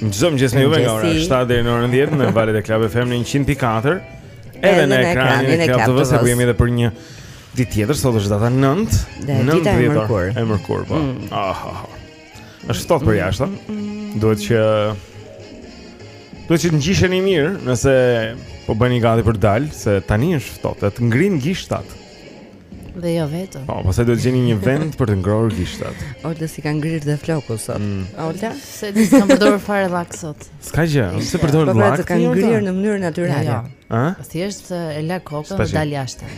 Çdo mëngjes me juve nga ora 7 deri në orën 10 në valët e Club FM në 104. Edhe në ekranin e Club TV-së ku jemi edhe për një ditë tjetër, sot është data 9, 9 dhjetor. E mërkurë, po. Mm. Ah, ah, ah. Është ftohtë përjashta. Mm, mm, duhet që duhet që të ngjisheni mirë nëse po bëni gati për dal, se tani është ftohtë. Të ngrin gishtat. Dhe jo vetëm. Po, pastaj do të gjeni një vend për të ngrohur gishtat. Oltës i ka ngrirë dhe floku sot. Mm. Olta, se di s'kam përdorur fare lak sot. S'ka gjë, pse përdor lak? Po pra të kanë ngrirë në mënyrë natyrale. Jo. Ë? Po thjesht e laj kokën dhe dal jashtë.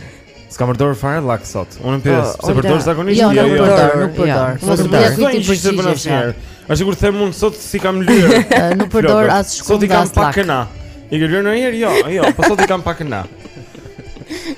S'kam përdorur fare lak sot. Unë po, pyes, pse përdor zakonisht? Jo, jo, jo, nuk përdor. Mos e bëj ti për çfarë bën asnjëherë. A sikur them unë sot s'i kam lyer? Nuk përdor as shkumë. Sot i kam pak këna. I ke lyer ndonjëherë? Jo, jo, po sot i kam pak këna.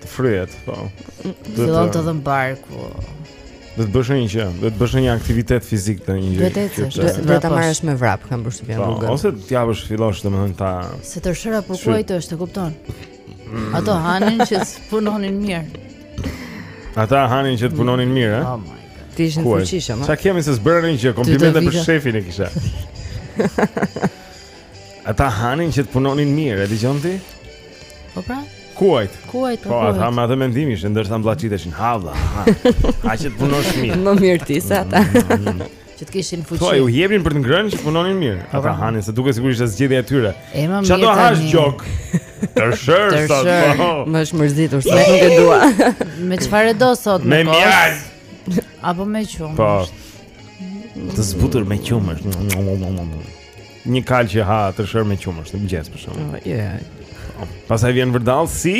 Të fryhet, po. Do të të dhëmbë barku. Do të bësh një gjë, do të bësh një aktivitet fizik të një gjë. Do ta marrësh me vrap, kam përshtypjen po, rrugën. Ose të japësh fillosh domethënë ta. Se tërshëra për kuajt është, e kupton? Mm. Ato hanin që punonin mirë. Ata hanin që të punonin mirë, ëh. Oh Të ishin të fuqishëm. Sa kemi zbërthyer një gjë, komplimente për shefin e kisha. Ata hanin që të punonin mirë, e dëgjon ti? Po pra. Kuajt. Kuajt, po. Po, ata me atë mendim ishin, ndërsa mbllaçiteshin halla. A që të punosh mirë. Më mirë ti se ata. Mm, mm, mm. Që të kishin fuqi. Po, u jepnin për të ngrënë që punonin mirë. Po, ata po. hanin se duket sikur ishte zgjedhja e tyre. Çfarë do hash Gjok? Tërshërë sot po. Më është mërzitur se nuk e dua. Me çfarë do sot me kos? Me mjaltë. Apo me qumësht. Po. Të zbutur me qumësht. Një kalë që ha tërshërë me qumësht Në mëngjes për shembull oh, yeah. Po, pastaj vjen vërdallë si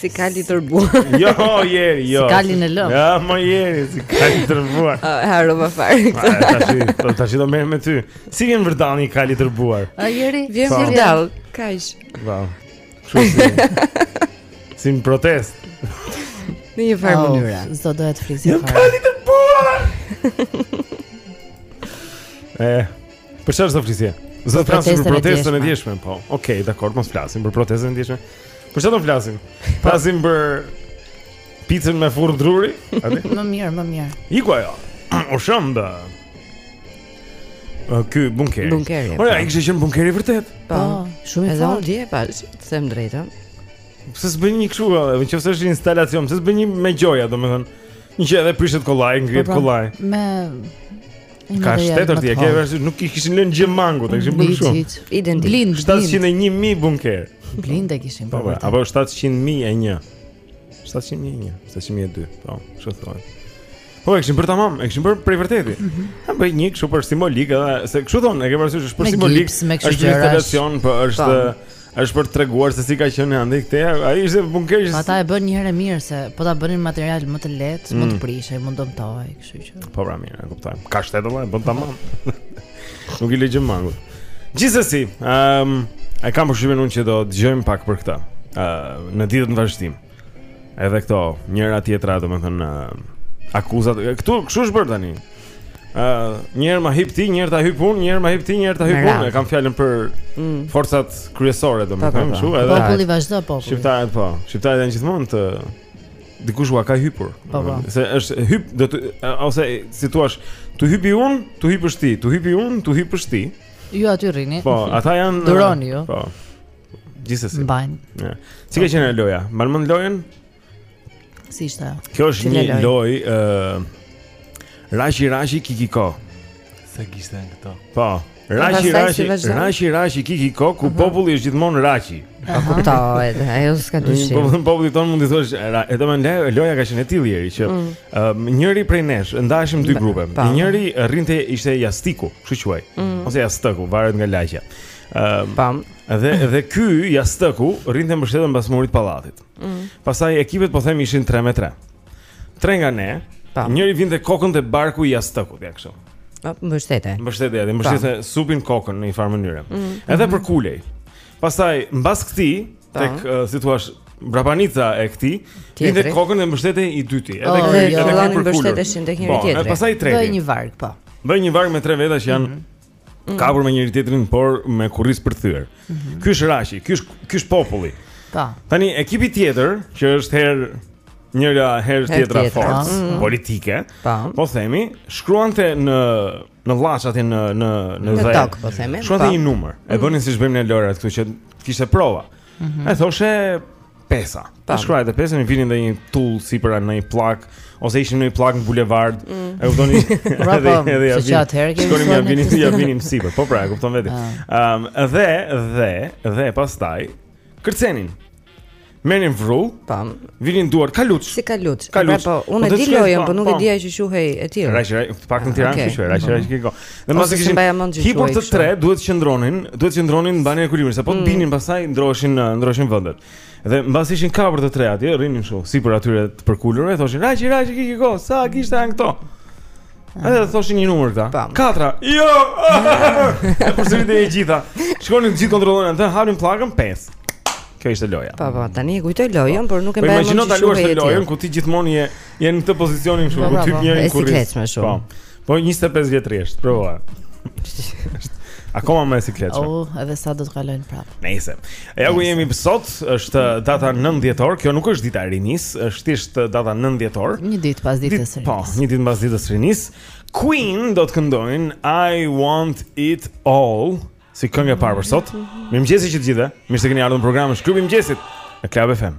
Si kalë i tërbuar Jo, njeri, jo Si kali në lëmë Ja, more njeri, si kalë i tërbuar oh, Harrova fare Tashi do merrem me ty Si vjen vërdallë një kalë i tërbuar A, njeri, vjen vërdallë Kajsh Wow Kështu si. si në protestë. Në një farë mënyre. S'do të të frikësojë fare. Një kalë i tërbuar! e, për çfarë s'do flisje? S'do të flasim për protestën e djeshme, po. Okej, okay, dakor, mos flasim për protestën e djeshme. Për çfarë do flasim? Po. Flasim për picën me furë druri? më mirë, më mirë. Iku ajo, u shemb. Ky bunkeri. Bunkeri. Po. Ore, ai kishte qenë bunker i vërtetë. Po, shumë i fortë. Edhe unë dje e pashë, të them drejtën. Pse s'bënë një kështu, në qoftë se është instalacion, pse s'bënë një me gjoja, domethënë. Një që edhe prishet kollaj, ngrihet po, po, kollaj. Me kashtë ti e ke, vërtet, nuk i kishin lënë gjë mangut, e kishin bërë shumë. Identik. 701.000 bunker. Blind e kishin po, bërë. Apo 700.001. 701, 702, po, kështu thonë. Po e kishin bërë tamam, e kishin bërë prej vërteti. Mm -hmm. Ta bëj një kështu për simbolik edhe se kështu thon, e ke parasysh është për simbolik. Është një instalacion, po është po. është për të treguar se si ka qenë andej këtej. Ai ishte bunker. Po ata e bënë një herë e mirë se po ta bënin material më të lehtë, mm. më të mm. prishej, më dëmtohej, kështu që. Po pra mirë, e kuptoj. Ka shtet vëlla, bën tamam. Nuk i lë mangut. Gjithsesi, ehm, um, e kam përshtypjen unë që do dëgjojmë pak për këtë. Ë, uh, në ditët në vazhdim. Edhe këto, njëra tjetra, domethënë uh, akuzat. Kështu është bërë tani. Ë, uh, një herë ma hyp ti, një herë ta hyp unë, një herë ma hyp ti, një herë ta hyp unë. E kam fjalën për mm. forcat kryesore, domethënë, po, po, po. kështu, edhe. Populli vazhdo populli. Shqiptarët po. Shqiptarët janë gjithmonë të Dikush ua ka hypur. Po, po. Se është hyp do të ose si thua, t'u hypi un, t'u hypësh ti, t'u hypi un, t'u hypësh ti. Ju aty rrini. Po, ata janë Duroni ju. Po. Gjithsesi. Mbajn. Ja. Si ka qenë loja? Mban mend lojën? Si ishte? Kjo është një lojë ë Raqi Raqi Kikiko. Sa kishte këto? Po. Raqi, raqi, raqi, raqi, kikiko, ku populli është gjithmonë raqi. Po kuptoj, ajo s'ka dyshim. Po vën popullin tonë mund të thosh, edhe më ndaj loja ka qenë e tillë Eri që mm. um, njëri prej nesh ndaheshim dy grupe. Njëri rrinte ishte jastiku, kështu quhej, mm. ose jastëku, varet nga lagja. Ëm, um, dhe dhe ky jastëku rrinte mbështetur pas murit të pallatit. Mm. Pastaj ekipet po them ishin 3 me 3. Tre nga ne, po. Po. njëri vinte kokën te barku i jastëkut, ja kështu. Po, mbështeste. Mbështeste, atë mbështeste po. supin kokën në një farë mënyre. Mm -hmm. Edhe përkulej. Pastaj mbas këtij, tek uh, si thua, prapanica e këtij, vinte kokën dhe mbështetej i dyti, edhe oh, ky, edhe ky përkulej. Mbështeteshin tek njëri tjetri. Po, pastaj i treti. Bëhej një varg, po. Bëhej një varg me tre veta që janë mm -hmm. Mm. Kapur me njëri tjetrin, por me kurriz përthyer. Mm -hmm. Ky është Raqi, ky është ky është populli. Po. Tani ekipi tjetër që është herë njëra herë tjetra forcë mm -hmm. politike, po. Po. po themi, shkruante në në llaç aty në në në ze. Në po themi. Shkruante po. një numër. E mhm. bënin siç bëjmë ne lojrat këtu që të kishte prova. Mm -hmm. E thoshte pesa. E shkruante pesën, vinin dhe një tullë sipër një pllakë ose ishin një pllakë në bulevard. Mm. E kuptoni? Po, edhe po, edhe ja. Së çat herë kemi. Shkonin ia vinin, ia vinin sipër. Po pra, e kupton vetë. Ah. Ëm um, dhe dhe dhe pastaj kërcenin. Merrin vrull, tam, vinin duart kaluç. Si kaluç. Pra, po, unë po, e di lojën, po nuk e dija që quhej e tillë. Raqi, të paktën në Tiranë, ah, quhej raqi, raqi, kikiko. Dhe mos e kishin mbaj mend gjithë. Hipur të tre duhet të qëndronin, duhet të qëndronin në mbanin e kulimin, sapo të mm. binin pastaj ndroheshin ndroheshin vendet. Dhe mbas ishin kapur të tre atje, rrinin kështu, sipër atyre të përkulurve, thoshin raqi raqi kiki go, sa gishta janë këto. Ah. Edhe thoshin një numër këta. Katër. Jo. E përsëri të gjitha. Shkonin të gjithë kontrollonin, të hapin pllakën 5. Kjo ishte loja. Po po, tani e kujtoj lojën, por nuk e po, mbaj mend. Imagjino ta luash lojën ku ti gjithmonë je je në këtë pozicionin kështu, po, ku po, ti në kurriz. Po. Po 25 vjet rresht, provoje. Akoma me siklet. Oh, edhe sa do të kalojnë prapë. Nëse. Ja ku jemi sot, është data 9 dhjetor, kjo nuk është dita e rinisë, është thjesht data 9 dhjetor. Një ditë pas ditës së rinisë. Po, një ditë pas ditës së rinisë. Queen do të këndojnë I want it all si këngë e parë për sot. Mirëmëngjes që të gjithëve. Mirë se keni ardhur në programin Shurupi i Mëngjesit. Në Club FM.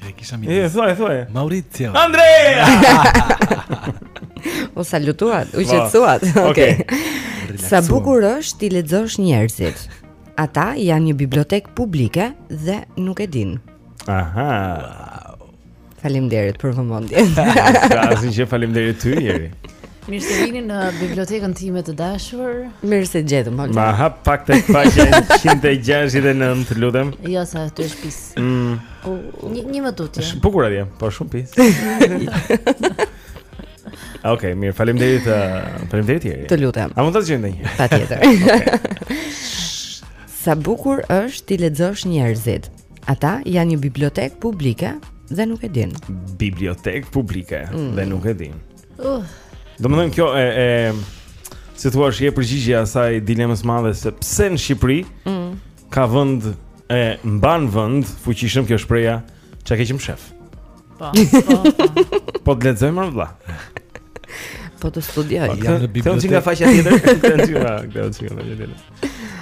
E kisha mi. E thua, e thua. Maurizio. Andrea. U salutuat, u qetësuat. Okej. Sa bukur është t'i lexosh njerëzit. Ata janë një bibliotekë publike dhe nuk e dinë. Aha. Faleminderit për vëmendjen. Asgjë, faleminderit ty, Eri. Mirë se vini në bibliotekën time të dashur. Mirë se të gjetëm. Ma hap pak te faqja 169, të lutem. Jo, se aty është pis. Mm. O, një, një më tutje. Është bukur atje, po shumë pis. Okej, okay, mirë, faleminderit, uh, faleminderit Eri. Të lutem. A mund ta dëgjojmë një? Patjetër. okay. Sa bukur është t'i lexosh njerëzit. Ata janë një bibliotekë publike dhe nuk e dinë. Bibliotekë publike mm. dhe nuk e dinë. Uh. Domethënë kjo e e si thua, i jep përgjigje asaj dilemës madhe se pse në Shqipëri mm. ka vend e mban vend fuqishëm kjo shprehja ça ke që m'shef. Po. Po, po. po të lexoj mo vlla. Po të studioj. Po, jam në bibliotekë. Këto nga faqja tjetër, këto janë nga, këto janë nga faqja tjetër.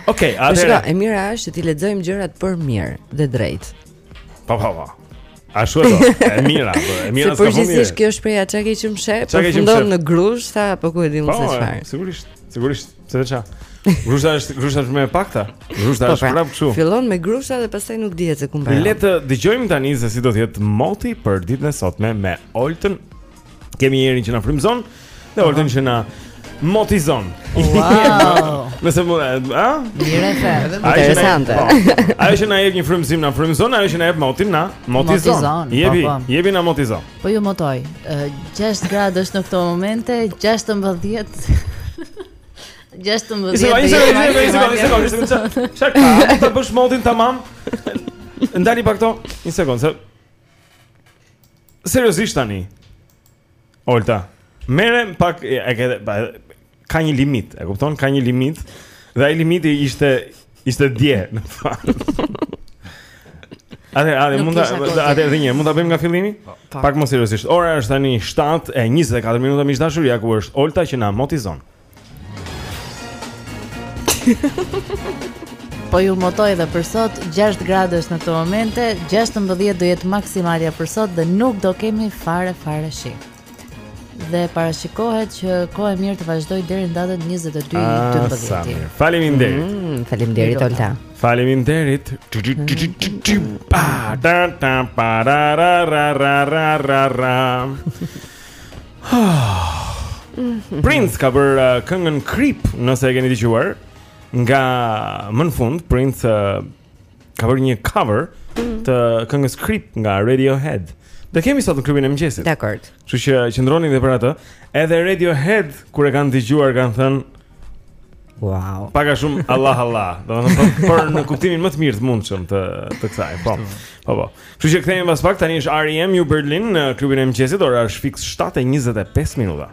Okej, okay, atëherë. Po, e mira është që t'i lexojmë gjërat për mirë dhe drejt. Pa pa pa. Ashtu de, e mira, po, e mira s'ka fund. Përgjithësisht kjo shprehja çka ke që m'shef, përfundon në grusht, tha apo ku e dimë se po, çfarë. Po, sigurisht, sigurisht, se të ça. Grushta është, grushta është më e pakta. Grushta po, është pra, prapë kështu. Fillon me grushta dhe pastaj nuk dihet se ku mbaron. Le të dëgjojmë tani se si do të jetë moti për ditën e sotme me Oltën Kemi Erin që na frymëzon, dhe Oltën që na motizon. Wow. Nëse mund, a? Mirë e the. Interesante. Po. Ajo që na jep një frymëzim, na frymëzon, ajo që na jep motin, na motizon. motizon jepi, po, po. jepi na motizon. Po ju motoj. 6 gradë është në këto momente, 16. 16 dhe 16 Shaka, ta bësh motin tamam? Ndajini pak këto, një sekondë, se... Seriozisht tani. Olta, merre pak e, e ke pa, ka një limit, e kupton? Ka një limit dhe ai limiti ishte ishte dje në fakt. Atë, atë Nuk mund ta kisha kohë. atë edhe një, herë, mund ta bëjmë nga fillimi? Po, Pak më seriozisht. Ora është tani 7:24 minuta, miq të dashur, ja ku është Olta që na motizon. Po ju motoj dhe për sot 6 gradë është në këto momente, 16 do jetë maksimalja për sot dhe nuk do kemi fare fare shi. Dhe parashikohet që koha e mirë të vazhdojë deri në datën 22 12. Faleminderit. Mm, faleminderit Olta. Faleminderit. Pa ta ta pa ra ra ra ra ra ra. Mhm. Prince ka bërë uh, këngën Creep, nëse e keni dëgjuar, nga më në fund Prince uh, ka bërë një cover mhm. të këngës Creep nga Radiohead. Dhe kemi sot në klubin e mëngjesit. Dakor. Kështu që qëndroni dhe për atë. Edhe Radiohead kur e kanë dëgjuar kanë thënë Wow. Pak a shumë Allah Allah. Domethënë po, por në kuptimin më të mirë të mundshëm të të kësaj. Po. Po po. Kështu që kthehemi pas pak tani është REM ÜBerlin në klubin e mëngjesit, ora është fiks 7:25 minuta.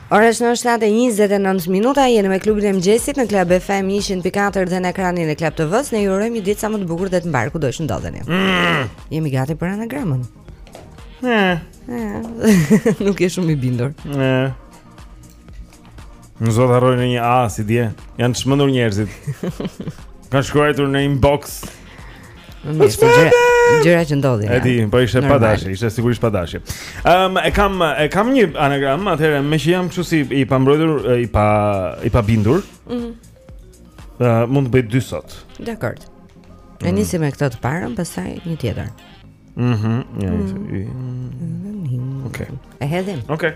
Ora është tani 7:29 minuta, jeni me klubin e mëngjesit në Club FM 104 dhe në ekranin e Club TV-s. Ne ju urojmë një ditë sa më të bukur dhe të mbarë kudo që ndodheni. Mm. Jemi gati për anagramën. Mm. Nuk je shumë i bindur. Mm. Në mos të harrojmë një A si dje Janë çmendur njerëzit Kanë shkruajtur në inbox Mirë, gjëra, gjëra që ndodhin. E di, po ishte pa dashje, ishte sigurisht pa dashje. Ëm um, e kam e kam një anagram, atëherë meqë jam kështu si i pambrojtur, i pa i pabindur. Ëh. Mm uh, mund të bëj dy sot. Dakor. E mm. nisim me këtë të parën, pastaj një tjetër. Mhm. Mm. Okej. E hedhim. Okej.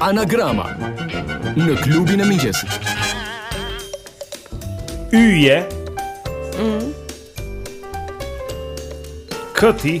Anagrama në klubin e mëngjesit. Yje. Mhm. Këti.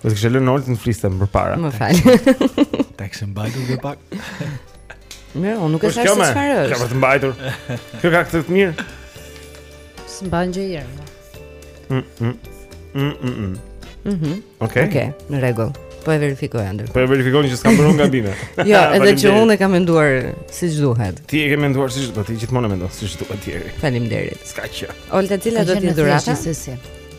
Do të kishe lënë Oltën të fliste më përpara. Më fal. Ta kishe mbajtur dhe pak. Mirë, unë nuk e thashë se çfarë është. Kjo për të mbajtur. Kjo ka këtë të mirë. S'mban gjë të rëndë. Mm, mm. Mm, mm, mm. Mhm. Okej. Okej, në rregull. Po e verifikoj ende. Po e verifikoj që s'kam bërë gabime. Jo, edhe që unë e kam menduar siç duhet. Ti e ke menduar siç duhet, ti gjithmonë e mendon siç duhet ti. Faleminderit. S'ka gjë. Olta, cila do të jetë dhurata?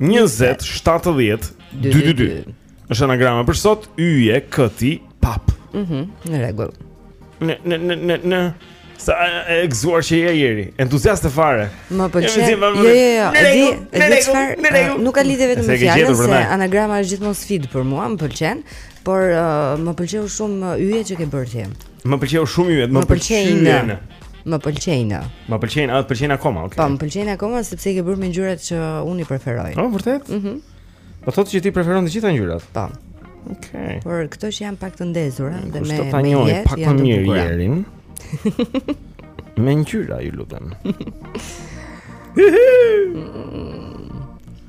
27 12 22. Është anagrama për sot, yje këti pap. Mhm, mm në rregull. Në në në në në sa e gëzuar që je, Jeri. Entuziaste fare. Më pëlqen. Jo, jo, jo. E di, e di çfarë? Nuk ka lidhje vetëm me fjalën se anagrama është gjithmonë sfidë për mua, më pëlqen, por uh, më pëlqeu shumë yjet që ke bërë ti. Më pëlqeu shumë yjet, më pëlqejnë. Më pëlqejnë. Më pëlqejnë, a të pëlqejnë akoma, okay. Po, më pëlqejnë akoma sepse i ke bërë me ngjyrat që unë i preferoj. Po, vërtet? Mhm. Mm po më thotë që ti preferon të gjitha ngjyrat. Po. Okay. Por këto që janë pak të ndezura dhe me me jetë pak më mirë Jerin. me ngjyra ju lutem.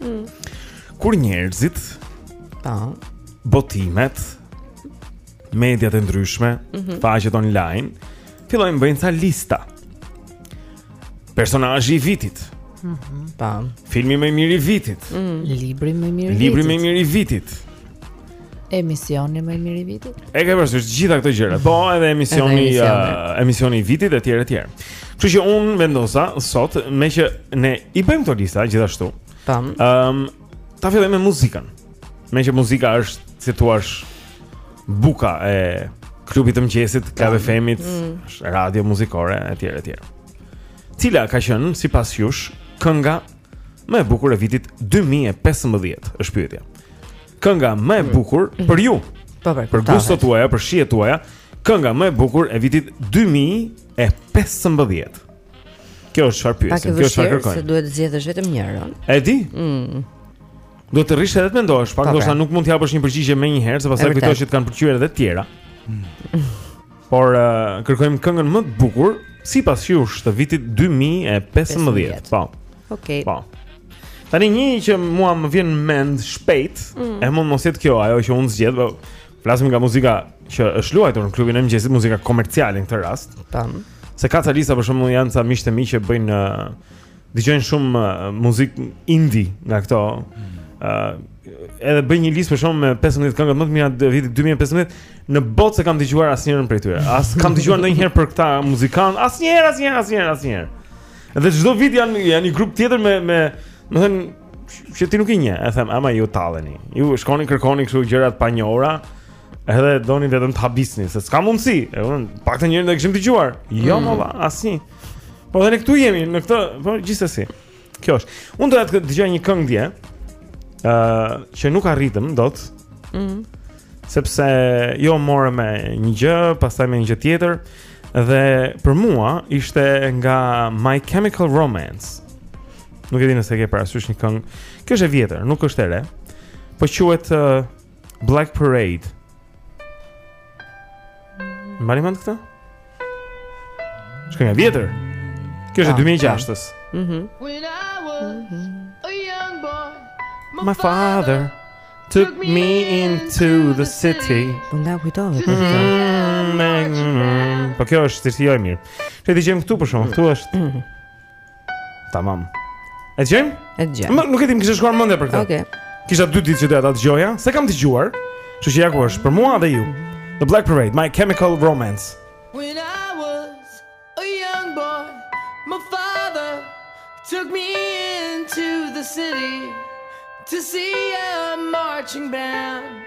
Mm. Kur njerëzit, ta, botimet, mediat e ndryshme, mm -hmm. faqet online, fillojnë bëjnë ca lista. Personazhi i vitit. Mm -hmm. Ta, filmi më i mirë i vitit. Mm -hmm. Libri më i mirë i vitit. Libri më i mirë i vitit. Emisioni më i mirë i vitit. E ke parasysh gjitha këto gjëra. Po, edhe emisioni, edhe emisioni. Uh, emisioni i vitit etj etj. Kështu që unë vendosa sot meqë ne i bëjmë këto lista gjithashtu. Tam. Ehm, um, ta fillojmë me muzikën. Meqë muzika është, si të thuash, buka e klubit të mëngjesit, Club FM-it, mm. radio muzikore etj etj. Cila ka qenë sipas jush kënga më e bukur e vitit 2015? Është pyetja. Kënga më e mm. bukur mm. për ju. Po për. Për gustot tuaja, për shijet tuaja, kënga më e bukur e vitit 2015. Kjo është çfarë pyesim, kjo është çfarë kërkojmë. Se duhet të zgjedhësh vetëm njërën. E di? Mm. Duhet të rrish edhe të mendohesh pak, po, ndoshta nuk mund të japësh një përgjigje menjëherë, sepse pastaj kujtohesh që të kanë pëlqyer edhe të tjera. Mm. Por uh, kërkojmë këngën më të bukur sipas jush të vitit 2015. Po. Okej. Okay. Po. Tani një që mua më vjen në mend shpejt, mm. e mund të mos jetë kjo ajo që unë zgjedh, po flasim nga muzika që është luajtur në klubin e mëngjesit, muzika komerciale në këtë rast. Tam. Se ka ca lista për shembull janë ca miq të mi që bëjnë uh, dëgjojnë shumë uh, muzikë indie nga këto. Mm. ë uh, edhe bëj një listë për shembull me 15 këngët më të mira të vitit 2015 në botë s'e kam dëgjuar asnjërin prej tyre. As kam dëgjuar ndonjëherë për këta muzikantë, asnjëherë, asnjëherë, asnjëherë, asnjëherë. Dhe çdo vit janë janë një grup tjetër me me, domethënë që ti nuk i njeh, e them, ama ju talleni. Ju shkoni kërkoni kështu gjëra të panjohura, edhe doni vetëm të habisni, se s'ka mundësi. E unë të paktën njërën do e kisha dëgjuar. Jo, mm. valla, asnjë. Po dhe ne këtu jemi në këtë, po gjithsesi. Kjo është. Unë doja të dëgjoja një këngë dje. ë uh, që nuk arritëm dot. Mhm. Mm sepse jo u morëm me një gjë, pastaj me një gjë tjetër dhe për mua ishte nga My Chemical Romance. Nuk e di nëse e ke parasysh një këngë. Kjo është e vjetër, nuk është e re. Po quhet uh, Black Parade. Mban mend këtë? Është këngë e vjetër. Kjo është e 2006-s. Ah, mhm. My father took me into the city. Do nga kujtove për këtë. Po kjo është shumë e mirë. E dëgjojmë këtu për shembull, këtu është. Mhm. Tamam. E dëgjojmë? E dëgjojmë. Nuk e di, më kishte shkuar mendja për këtë. Okej. Okay. Kisha dy ditë që doja ta dëgjoja, s'e kam dëgjuar. Kështu që ja ku është për mua dhe ju. The Black Parade, My Chemical Romance. When I was a young boy, my father took me into the city to see a marching band.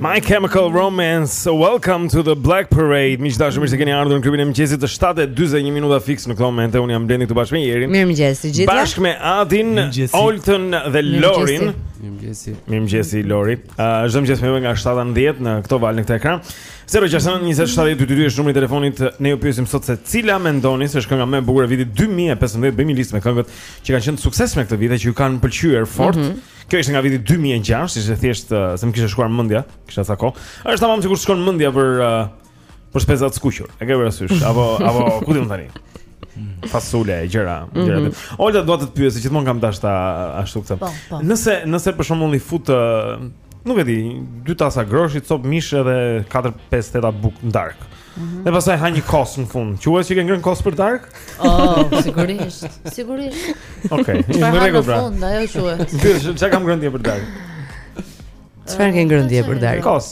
My Chemical Romance, welcome to the Black Parade. Miq të dashur, mirë se keni ardhur në klubin e mëngjesit, 7:41 minuta fiks në këtë moment. Unë jam Blendi këtu bashkë me Jerin. Mirë mëngjes të gjithëve. Bashkë me Adin, Oltën dhe Lorin. Mirë mëngjesi. Mirë mëngjesi Lori. Ëh, çdo mëngjes me ju nga 7 në 10 në këtë valë në këtë ekran. 069 20 70 222 është numri i telefonit. Ne ju pyesim sot se cila mendoni se është kënga më e bukur e vitit 2015? Bëjmë një listë me këngët që kanë qenë të suksesshme këtë vit dhe që ju kanë pëlqyer fort. Mm -hmm. Kjo ishte nga viti 2006, ishte thjesht uh, se më kishte shkuar mendja, kisha sa kohë. Është tamam sikur shkon mendja për uh, për speca të skuqur. E ke parasysh apo apo ku di unë tani? Fasule e gjëra, mhm. gjëra. Mm -hmm. Olta doja të të pyes, gjithmonë kam dashur ta ashtu këtë. Po, po. Nëse nëse për shembull i fut uh, nuk e di, dy tasa grosh, dy copa mish edhe 4 5 feta bukë në darkë. Dhe pastaj ha një kos në fund Quhet që ke ngrënë kos për darkë? Oh, sigurisht, sigurisht Okej, në rregull pra Ça ha në fund, ajo quhet Kur, ça kam ngrënë dje për darkë? Çfarë ke ngrënë dje për darkë? Kos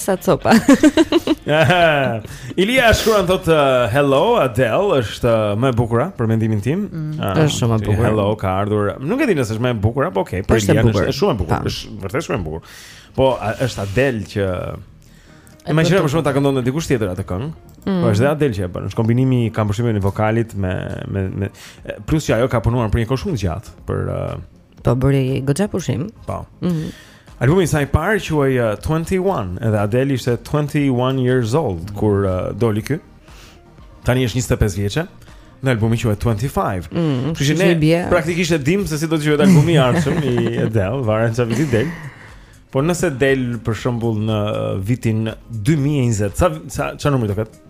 Sa copa Ilia shkruan thotë uh, Hello, Adele është uh, më e bukura Për mendimin tim mm. uh, është shumë e bukur Hello, ka ardhur Nuk e di nëse është më e bukura Po okej, okay, për Ilia është shumë e bukur është vërtet shumë e bukur Po, a, është Adel që E më shërbën shumë ta këndon dikush tjetër atë këngë. Mm. Po është dhe Adel që e bën. Është kombinimi i kompozimit të vokalit me me me plus që ajo ka punuar për një kohë shumë të gjatë për uh... po bëri goxha pushim. Po. Mm -hmm. Albumi i saj i parë quhej uh, 21, edhe Adel ishte 21 years old kur uh, doli ky. Tani është 25 vjeçe. Dhe albumi quhet 25. Mm, Kështu që ne bje... praktikisht e dimë se si do të quhet albumi i ardhshëm i Adele, varet çfarë viti del. Por nëse del për shembull në vitin 2020, sa sa çfarë numri do ketë?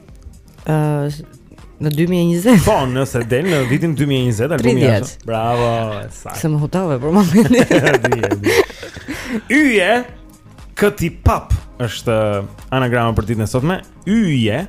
Ëh, uh, në 2020. Po, nëse del në vitin 2020 albumi i ardhshëm. Bravo, pra. Se më hutave për momentin. Yje, kjo prapë është anagrama për ditën e sotme. Yje.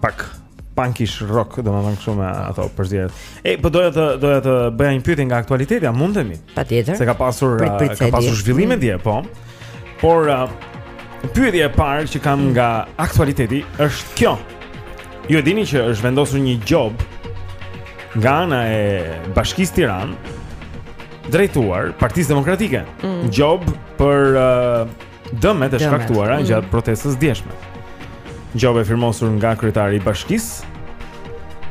pak punkish rock, domethënë kështu me ato përzierjet. E po doja të doja të bëja një pyetje nga aktualiteti, a mundemi? Patjetër. Se ka pasur prit, prit, ka pasur zhvillime mm. dje, po. Por uh, pyetja e parë që kam mm. nga aktualiteti është kjo. Ju e dini që është vendosur një gjobë nga ana e Bashkisë Tiranë drejtuar Partisë Demokratike. Mm. Gjobë për uh, dëmet e shkaktuara mm. gjatë protestës së djeshme. Gjoba e firmosur nga kryetari i bashkisë.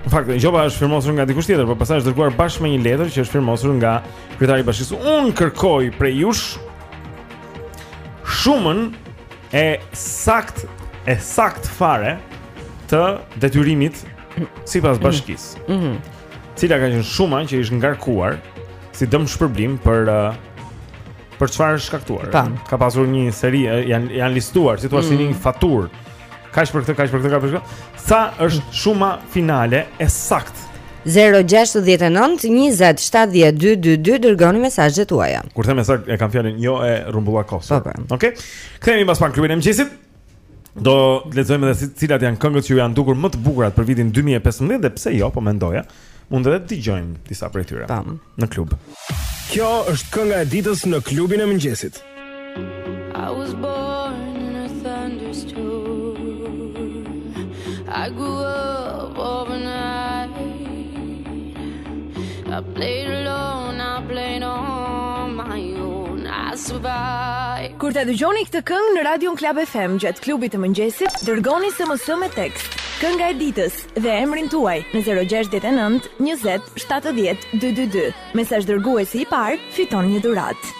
Në fakt, gjoba është firmosur nga dikush tjetër, por pastaj është dërguar bashkë me një letër që është firmosur nga kryetari i bashkisë. Unë kërkoj prej jush shumën e saktë e saktë fare të detyrimit sipas mm. bashkisë. Mhm. Mm -hmm. Cila ka qenë shuma që është ngarkuar si dëmshpërblim për uh, Për çfarë është shkaktuar? Tan. Ka pasur një seri, janë janë listuar, si thua mm. si një faturë. Kaq për këtë, kaq për këtë, kaq për këtë. Sa është shuma finale e saktë? 069 20 70 222 Dërgoni mesazhet tuaja Kur them e saktë e kam fjalën Jo e rrumbullakosur po, po. Oke okay? Kthehemi mbas pak në klubin e mëngjesit Do të lexojmë edhe cilat janë këngët që ju janë dukur më të bukurat për vitin 2015 dhe pse jo, po mendoja, mund edhe të dëgjojmë disa prej tyre. në klub. Kjo është kënga e ditës në klubin e mëngjesit. I was born in a thunderstorm. I grew up overnight. I played alone, I played on my own, I survived. Kur ta dëgjoni këtë këngë në radion Club FM gjatë klubit të mëngjesit, dërgoni SMS me tekst Kënga e ditës dhe emrin tuaj në 069 20 70 222. Mesazh dërguesi i parë fiton një dhuratë.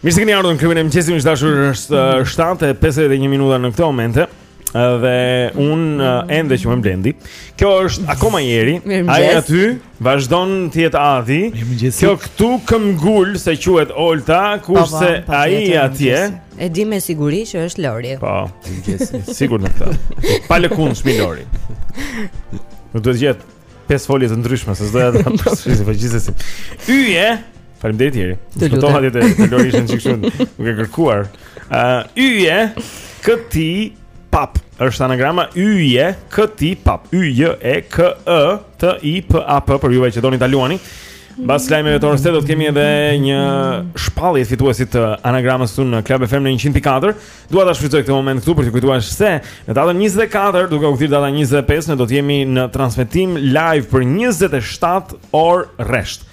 Mirë se keni ardhur në klubin e mëngjesit, miq të dashur, është 7:51 uh, minuta në këtë moment. Uh, dhe unë uh, ende quhem Blendi. Kjo është akoma Jeri. Ai aty vazhdon të jetë Adi. Kjo këtu këmbëngul se quhet Olta, kurse ai atje. Mirë E di me siguri që është Lori. Po, je e sigurt në këtë. E palëkundshme, Lori. Duhet të gjeje pesë folje të ndryshme, se s'doja të përsërisja, po gjithsesi. Yje. Faleminderit Jeri. Të lutem. Sot dhe Lori ishte çik shumë duke kërkuar. Ë, uh, yje këti pap është anagrama yje këti pap. Yje e k e t i p a p për juve që doni ta luani. Mbas lajmeve të orës 8 do të kemi edhe një shpallje të fituesit të anagramës tonë në Club FM në 104. Dua ta shfrytëzoj këtë moment këtu për të kujtuar se në datën 24, duke u gdhirë data 25, ne do të jemi në transmetim live për 27 orë rresht.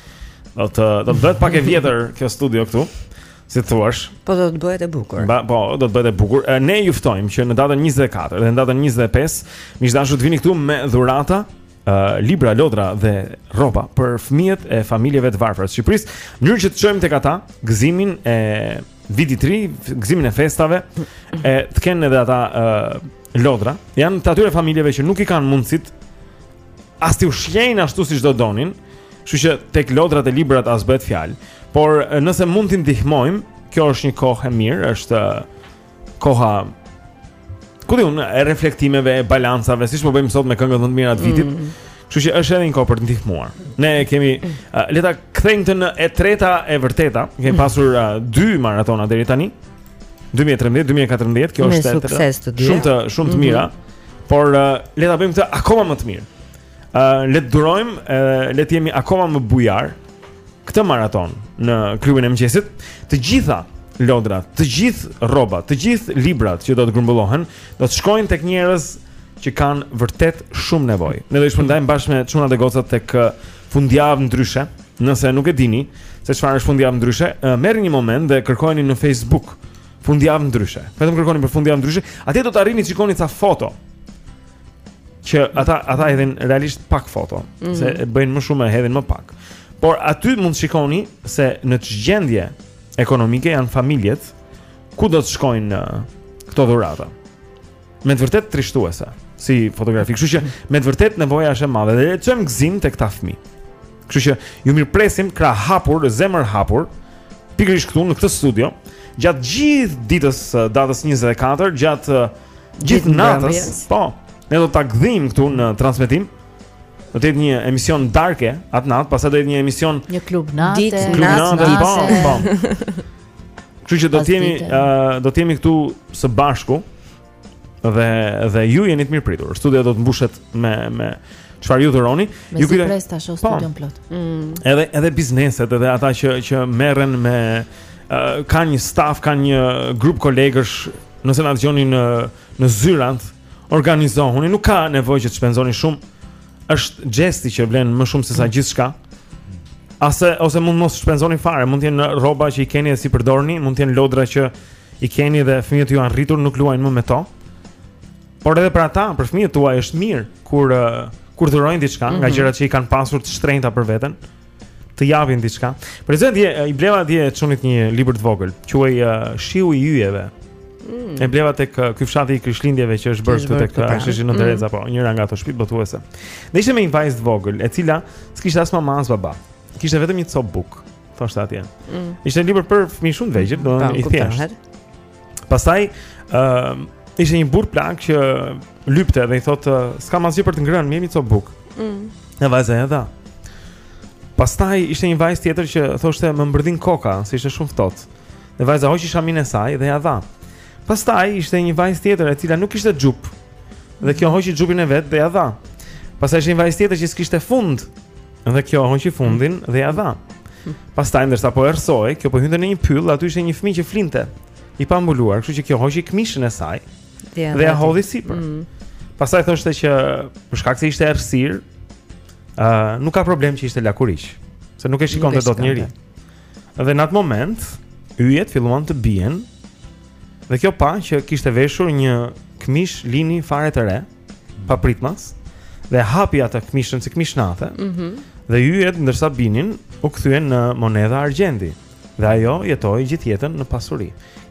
Do të do të bëhet pak e vjetër kjo studio këtu. Si thua? Po do të bëhet e bukur. Ba, po, do të bëhet e bukur. Ne ju ftojmë që në datën 24 dhe në datën 25, miq të dashur, të vini këtu me dhurata uh, libra, lodra dhe rroba për fëmijët e familjeve të varfra të Shqipërisë, mënyrë që të çojmë tek ata gëzimin e vitit të ri, gëzimin e festave, e të kenë edhe ata uh, lodra. Janë të atyre familjeve që nuk i kanë mundësit as t'i ushqejnë ashtu siç do donin, kështu që tek lodrat e librat as bëhet fjalë, por nëse mund t'i ndihmojmë, kjo është një kohë e mirë, është koha kuptohet e reflektimeve, e balancave, siç po bëjmë sot me këngët më të mira të vitit. Mm -hmm. Kështu që është edhe një kohë për të ndihmuar. Ne kemi uh, le ta kthejmë këtë në e treta e vërteta. Kemi mhm. pasur uh, dy maratona deri tani. 2013, 2014, kjo është e treta. Shumë të suksesshme të dyja. Shumë të mhm. mira. Mm -hmm. Por uh, le ta bëjmë këtë akoma më të mirë. Ë uh, le të dhurojmë, uh, le të jemi akoma më bujarë këtë maratonë në klubin e mëngjesit. Të gjitha lodrat, të gjithë rrobat, të gjithë librat që do të grumbullohen, do të shkojnë tek njerëz që kanë vërtet shumë nevojë. Ne do t'i shpërndajmë bashkë me çunat e gocat tek fundjavë ndryshe, nëse nuk e dini se çfarë është fundjavë ndryshe, merrni një moment dhe kërkojeni në Facebook fundjavë ndryshe. Vetëm kërkoni për fundjavë ndryshe, atje do të arrini të shikoni ca foto që ata ata hedhin realisht pak foto, mm -hmm. se bëjnë më shumë e hedhin më pak. Por aty mund të shikoni se në ç'gjendje ekonomike janë familjet ku do të shkojnë uh, këto dhurata. Me të vërtet trishtuese si fotografi. Kështu që me të vërtet nevoja është e madhe dhe le të çojmë gëzim tek këta fëmijë. Kështu që ju mirëpresim krahëhapur, zemërhapur pikërisht këtu në këtë studio gjatë gjithë ditës uh, datës 24 gjatë uh, Gjithë natës, po, ne do ta gdhim këtu në transmetim Do të jetë një emision darke atë natë, pastaj do jetë një emision Një klub natë Ditë natë, po, po Kështu që do të jemi uh, do të jemi këtu së bashku dhe dhe ju jeni të mirëpritur. Studioja do të mbushet me me çfarë ju dhuroni. Ju kujtoj. Mezi pres ta shoh po. studion plot. Mm. Edhe edhe bizneset, edhe ata që që merren me uh, ka një staf, ka një grup kolegësh nëse na dëgjoni në në zyrat, organizohuni, nuk ka nevojë që të shpenzoni shumë. Është gjesti që vlen më shumë se sa gjithçka. Ose ose mund mos shpenzoni fare, mund të jenë rroba që i keni e s'i përdorni, mund të jenë lodra që i keni dhe fëmijët ju janë rritur nuk luajnë më me to. Por edhe për ata, për fëmijët tuaj është mirë kur kur dhurojnë diçka mm -hmm. nga mhm. gjërat që i kanë pasur të shtrenjta për veten. të japin diçka. Meqë ra, dje i bleva dje çunit një libër të vogël, quhej uh, Shiu i yjeve. Mm. E bleva tek uh, ky fshati i Krishtlindjeve që është bërë këtu tek uh, Sheshi Nënë Tereza, mm. po, njëra nga ato shtëpi botuese. Dhe ishte me një vajzë të vogël, e cila s'kishte as mama as baba. Kishte vetëm një copë bukë, thoshte atje. Mm. Ishte një libër për fëmijë shumë të vegjël, domethënë i thjeshtë. Pastaj ë uh, ishte një burrë plak që lypte dhe i thotë s'kam asgjë për të ngrënë, më jep një copë bukë. Mm. E vajza ja dha. Pastaj ishte një vajzë tjetër që thoshte më mërdhin koka, se ishte shumë ftohtë. Dhe vajza hoqi shaminë e saj dhe ja dha. Pastaj ishte një vajzë tjetër e cila nuk kishte xhup. Dhe kjo hoqi xhupin e vet dhe ja dha. Pastaj ishte një vajzë tjetër që s'kishte fund. Dhe kjo hoqi fundin dhe ja dha. Pastaj ndërsa po errësohej, kjo po hynte në një pyll, aty ishte një fëmijë që flinte i pambuluar, kështu që kjo hoqi këmishën e saj. Dhe ja hodhi sipër. Mm. Pastaj thoshte që për shkak se ishte errësirë, ë uh, nuk ka problem që ishte lakuriq, se nuk e shikonte dot njeri. Dhe në atë moment, yjet filluan të bien. Dhe kjo pa që kishte veshur një këmishë lini fare të re. papritmas dhe hapi atë këmishën si këmishë nate. Mhm. Mm dhe yjet ndërsa binin u kthyen në monedha argjendi dhe ajo jetoi gjithë jetën në pasuri.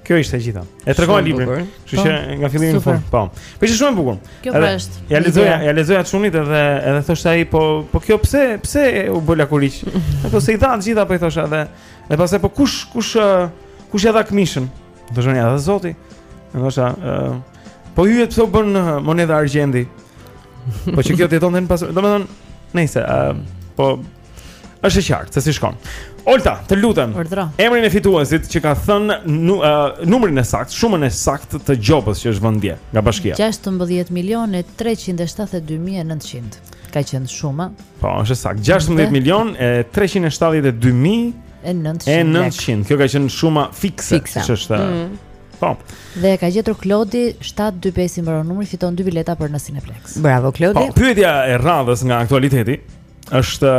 Kjo ishte e gjitha. E tregove librin. Kështu që po. nga fillimi në fund, po. Po ishte shumë e bukur. Kjo pra është. Ja lexoja, ja lexoja çunit edhe edhe thoshte ai po po kjo pse pse u bë lakuriq? Epo se i dha të gjitha po i thosha edhe. Dhe pastaj po kush kush kush ja dha këmishën? I thosha edhe Zoti. Thoshte ë uh, po yjet pse u bënë uh, monedha argjendi. Po që kjo të jetonte në pasuri. Domethënë, nejse ë uh, po është e qartë se si shkon. Olta, të lutem. Urdhëro. Emrin e fituesit që ka thënë nu, uh, numrin e saktë, shumën e saktë të gjobës që është vënë dje nga bashkia. 16 milionë 372900. Ka qenë shuma. Po, është e saktë. 16 milionë 372900. E 900. E 900. Kjo ka qenë shuma fikse, siç është. Mm. Po. Dhe e ka gjetur Klodi 725 i mbaron numri, fiton dy bileta për në Cineplex. Bravo Klodi. Po, pyetja e radhës nga aktualiteti është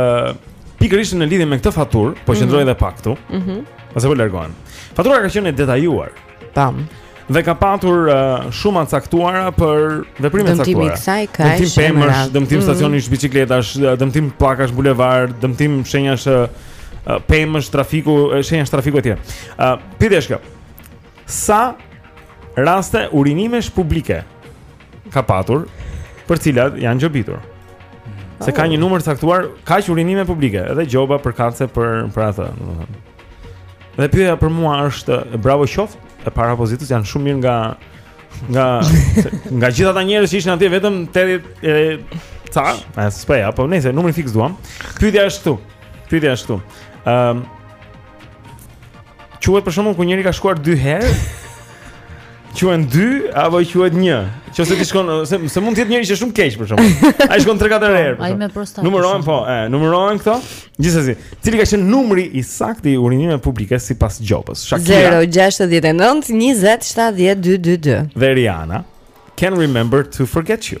pikërisht në lidhje me këtë faturë, po mhm. qëndroj mm -hmm. edhe pak këtu. Mm -hmm. Ose po largohem. Fatura ka qenë e detajuar. Tam. Dhe ka patur uh, shuma të caktuara për veprime të caktuara. Dëmtim kësaj pemësh, dëmtim mm. stacionesh biçikletash, dëmtim pllakash bulevard, dëmtim shenjash uh, pemësh trafiku, shenjash trafiku etj. Ë, uh, pyetja është kjo. Sa raste urinimesh publike ka patur për të cilat janë gjobitur. Se ka një numër të caktuar kaq urinime publike, edhe gjoba përkatëse për për atë, domethënë. Dhe pyetja për mua është bravo qoftë, e para opozitës janë shumë mirë nga nga nga gjithë ata njerëz që ishin atje vetëm 80 e ca, asnjë, po ne se numrin fiks duam. Pyetja është këtu. Pyetja është këtu. Ëm um, Quhet për shembull kur njëri ka shkuar dy herë Quhen dy apo quhet një? Qoftë se ti shkon se, se mund të jetë njëri që është shumë keq për shembull. Ai shkon 3-4 herë. Po, ai me prostatë. Numërohen po, e, numërohen këto. Gjithsesi, cili ka qenë numri i saktë i urinimeve publike sipas gjobës? Shakira 069 20 70 222. Dhe Rihanna, Can't remember to forget you.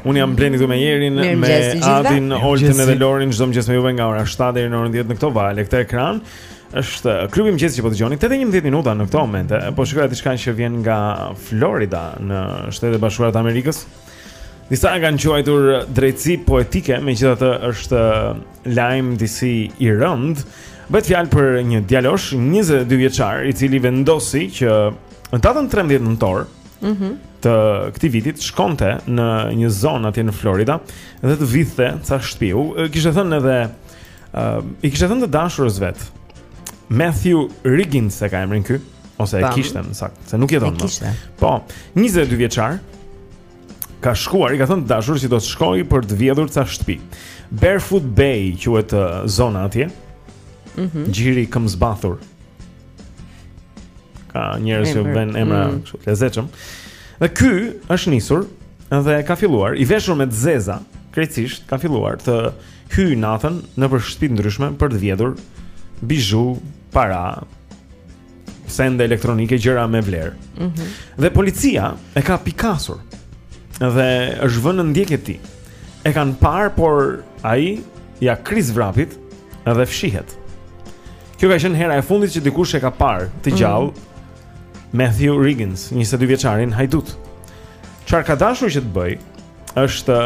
Unë jam Blendi këtu me Jerin, me Adin, Oltën dhe Lorin çdo mëngjes me juve nga ora 7 deri në orën 10 në këto valë, këtë ekran është klubi i mëngjesit që po dëgjoni 8:11 minuta në këto momente. Po shikoja diçka që vjen nga Florida në Shtetet e Bashkuara të Amerikës. Disa e kanë quajtur drejtësi poetike, megjithatë është lajm disi i rëndë. Bëhet fjalë për një djalosh 22 vjeçar, i cili vendosi që në datën 13 nëntor, Mhm. të këtij viti të shkonte në një zonë atje në Florida dhe të vidhte ca shtëpi. Kishte thënë edhe ë uh, i kishte thënë të dashurës së vet. Matthew Riggins e ka emrin ky ose e kishte më saktë, se nuk jeton më. Po, 22 vjeçar ka shkuar, i ka thënë të dashurës që do të shkoj për të vjedhur ca shtëpi. Barefoot Bay quhet zona atje. Mhm. Mm Gjiri këmbëzbathur. Ka njerëz që vënë emra mm. kështu të lezetshëm. Dhe ky është nisur dhe ka filluar i veshur me të zeza, krejtësisht ka filluar të hyjë natën nëpër shtëpi të ndryshme për të vjedhur bizhu, para, sende elektronike, gjëra me vlerë. Mm -hmm. Dhe policia e ka pikasur. Dhe është vënë në ndjekje të tij. E kanë parë, por ai ia kris vrapit dhe fshihet. Kjo ka qenë hera e fundit që dikush e ka parë të mm. gjallë mm. Matthew Riggins, 22 vjeçarin hajdut. Çfarë ka dashur që të bëj është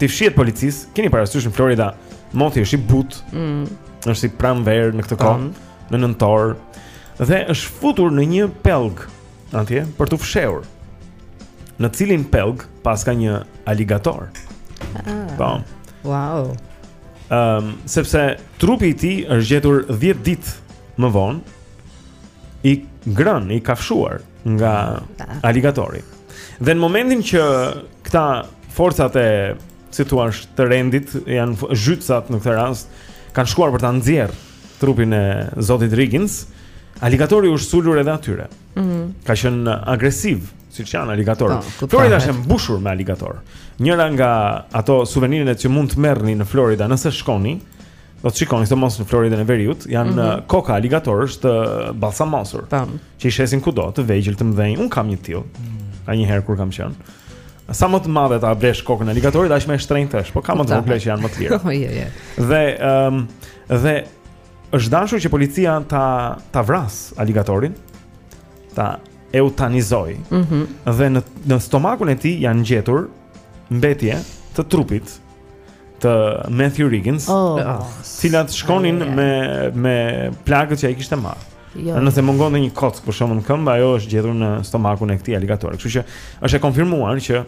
t'i fshihet policisë. Keni parasysh në Florida, moti është i butë. Mm. Është si pranverë në këtë kohë, në nëntor dhe është futur në një pelg atje për t'u fshehur. Në cilin pelg paska një aligator. Ah. Po. Wow. Ëm, um, sepse trupi i tij është gjetur 10 ditë më vonë i ngrën, i kafshuar nga aligatori. Dhe në momentin që këta forcat e, si thua, të rendit janë zhytësat në këtë rast, kanë shkuar për ta nxjerr trupin e Zotit Riggins, aligatori u është sulur edhe atyre. Mhm. Ka qenë agresiv, siç janë aligatorët. Po, Florida është e mbushur me aligatorë. Njëra nga ato suveniret që mund të merrni në Florida nëse shkoni, do të shikoni sidomos në Floridën e Veriut janë mm -hmm. koka aligatorësh të eh, balsamosur. Tam. Që i shesin kudo, të vegjël, të mëdhenj. Un kam një të tillë. Ka mm. një herë kur kam qenë. Sa më të madhe ta blesh kokën e aligatorit, aq më e shtrenjtë është, por ka më të vogla që janë më të lira. Jo, jo. Dhe ëm ehm, um, dhe është dashur që policia ta ta vras aligatorin, ta eutanizoj. Mm -hmm. Dhe në në stomakun e tij janë gjetur mbetje të trupit të Matthew Riggins, oh, të cilat shkonin oh, me me plagët që ai kishte marrë. Jo. Nëse mungonte një kockë për shembull këmba, ajo është gjetur në stomakun e këtij aligatori. Kështu që është e konfirmuar që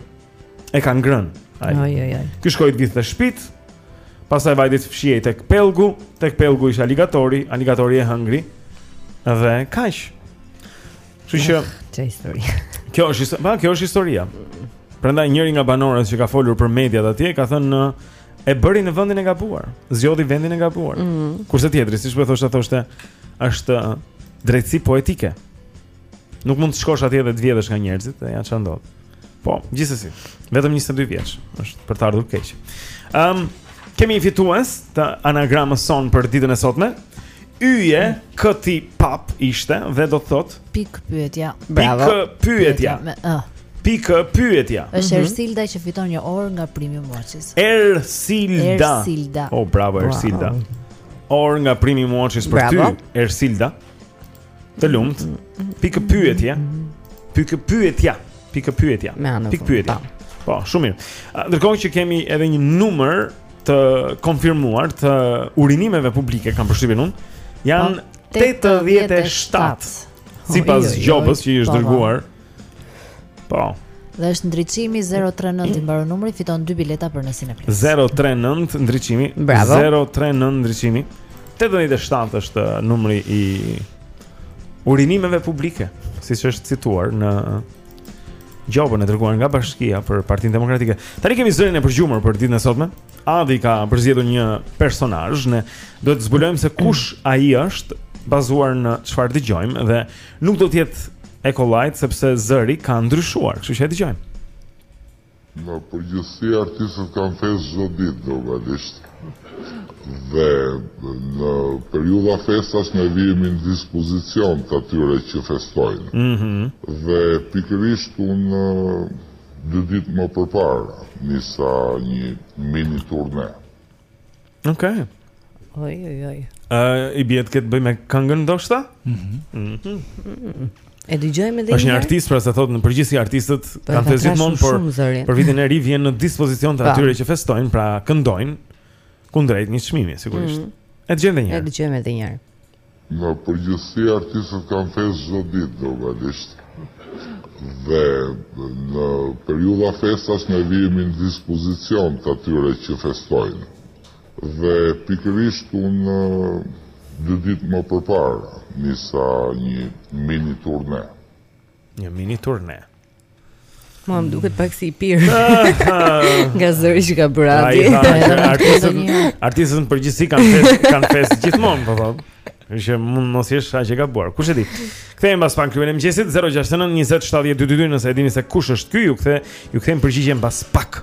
e ka ngrën. Ai. Ai ai ai. Ky shkoi vidhte shpitë. Pastaj vajti të fshihej tek pellgu, tek pellgu ishte aligatori, aligatori e hëngri. Dhe kaq. Kështu që ç'histori. Kjo është, pa, kjo është historia. Prandaj njëri nga banorët që ka folur për mediat atje ka thënë e bëri në vendin e gabuar, zgjodhi vendin e gabuar. Mm -hmm. Kurse tjetri, siç po thosha, thoshte është drejtësi poetike. Nuk mund të shkosh atje dhe të vjedhësh nga njerëzit, ja ça ndodh. Po, gjithsesi. Vetëm 22 vjeç është për të ardhur keq. Ëm um, kemi fitues të anagramës son për ditën e sotme. Yje këti pap ishte dhe do të thot pik pyetja. Bravo. Pik pyetja. Me ë. Pikë pyetja. Është mhm. Ersilda që fiton një orë nga Prime Watches. Ersilda. Ersilda. Oh, bravo Ersilda. Orë nga Prime Watches për ty, Ersilda. Të lumt. Pikë pyetje. Pikë pyetja. Pikë pyetja. Pikë pyetja. Po, shumë mirë. Ndërkohë që kemi edhe një numër të konfirmuar të urinimeve publike kam përshtypjen unë, janë 87. Po, Sipas gjobës që i është dërguar. Po. Dhe është ndriçimi 039 i mbaron numri fiton dy bileta për në Cineplex. 039 ndriçimi. Bravo. 039 ndriçimi. 87 është numri i urinimeve publike, siç është cituar në gjobën e dërguar nga bashkia për Partinë Demokratike. Tani kemi zërin e përgjumur për ditën e sotme. Adi ka përzgjedhur një personazh, ne duhet të zbulojmë se kush ai është bazuar në çfarë dëgjojmë dhe Nuk do të jetë Ecolite sepse zëri ka ndryshuar, kështu që e dëgjojmë. Në përgjithësi artistët kanë festë çdo ditë normalisht. Dhe në periudha festash ne vihemi në dispozicion të atyre që festojnë. Mm -hmm. Dhe pikërisht unë dy ditë më përpara nisa një mini turne. Ok. Oj, oj, oj. Uh, I bie të ketë të bëjë me këngën ndoshta? Mm -hmm. Mm -hmm. E dëgjojmë edhe një. Është një artist pra se thotë në përgjithësi artistët po, kanë festë gjithmonë Por për vitin e ri vihen në dispozicion të atyre që festojnë Pra këndojnë Kundrejt një çmimi, sigurisht mm -hmm. E dëgjojmë edhe një E dëgjojmë edhe një Në përgjithësi artistët kanë festë çdo ditë normalisht dhe në periudha festash ne vihemi në dispozicion të atyre që festojnë. Dhe pikërisht unë dy ditë më përpara nisa një mini turne. Një mini turne. Mua më duket pak si i pirë. Nga zëri që ka bërë Adi. Artistët, artistët në përgjithësi kanë festë, kanë festë gjithmonë, po thotë. Është mund mos jetë sa që ka buar. Kush e di? Kthehemi pas pak Klubi i mëngjesit 069 20 70 222 nëse e dini se kush është ky, ju kthe, ju kthejmë përgjigjen pas pak.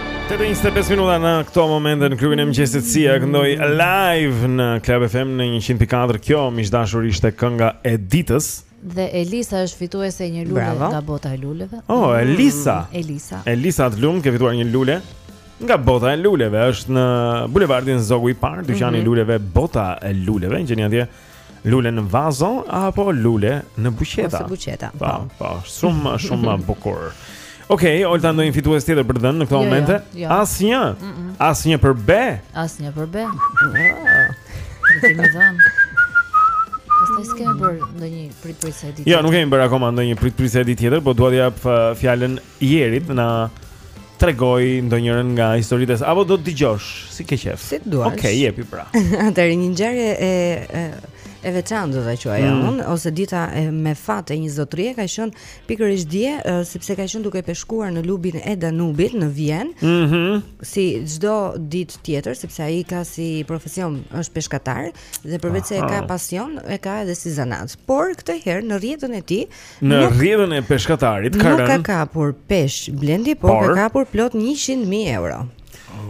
8:25 minuta në këto momente në klubin e mëngjesit si e këndoj live në Club FM në 104. Kjo miq të dashur ishte kënga e ditës. Dhe Elisa është fituese e një lule Bravo. nga bota e luleve. Oh, Elisa. Mm, Elisa. Elisa të lumtë, ke fituar një lule nga bota e luleve. Është në Bulevardin Zogu i Parë, dyqani mm -hmm. i luleve, bota e luleve, e gjeni atje. Lule në vazo apo lule në buqeta? Në buqeta. Po, po, po shumë shumë bukur. Okej, okay, Olta ndonjë fitues tjetër për të dhënë në këto momente? Jo, jo. Asnjë. Asnjë për be. Asnjë për be. Ti më dhan. Pastaj s'ke bërë ndonjë prit, prit se e di. Jo, nuk kemi bërë akoma ndonjë prit, prit se e di tjetër, por dua t'ia jap uh, fjalën Jeri të na tregoj ndonjërën nga historitë apo do të dëgjosh si ke qejf. Si duash. Okej, okay, jepi pra. Atëri një ngjarje e, e e veçantë do ta quaj mm. unë ose dita me fat e një zotrie ka qen pikërisht dje sepse ka qen duke peshkuar në lumin e Danubit në Vjenë. Ëh. Mm -hmm. Si çdo ditë tjetër sepse ai ka si profesion është peshkatar dhe përveç se e ka pasion e ka edhe si zanat. Por këtë herë në rrjetën e tij Në nuk, rrjetën e peshkatarit ka rënë. Nuk ka kapur peshk Blendi, por, por ka kapur plot 100.000 euro.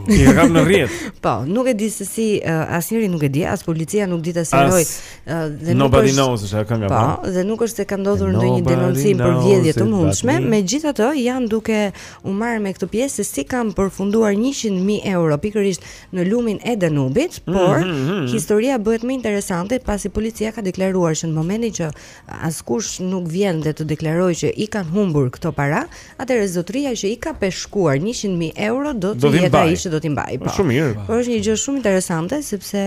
Ti e kam në rrjet. Po, nuk e di se si uh, asnjëri nuk e di, as policia nuk di ta sqarojë. Uh, dhe nuk është Nobody knows është kënga. Po, po, dhe nuk është se ka ndodhur ndonjë denoncim për vjedhje të mundshme, megjithatë janë duke u marrë me këtë pjesë se si kanë përfunduar 100.000 euro pikërisht në lumin e Danubit, mhm, por mm -hmm. historia bëhet më interesante pasi policia ka deklaruar se në momentin që askush nuk vjen dhe të deklarojë që i kanë humbur këto para, atëherë zotëria që i ka peshkuar 100.000 euro do të jetë ai që do t'i mbajë. Po. Shumë mirë. Por është një gjë shumë interesante sepse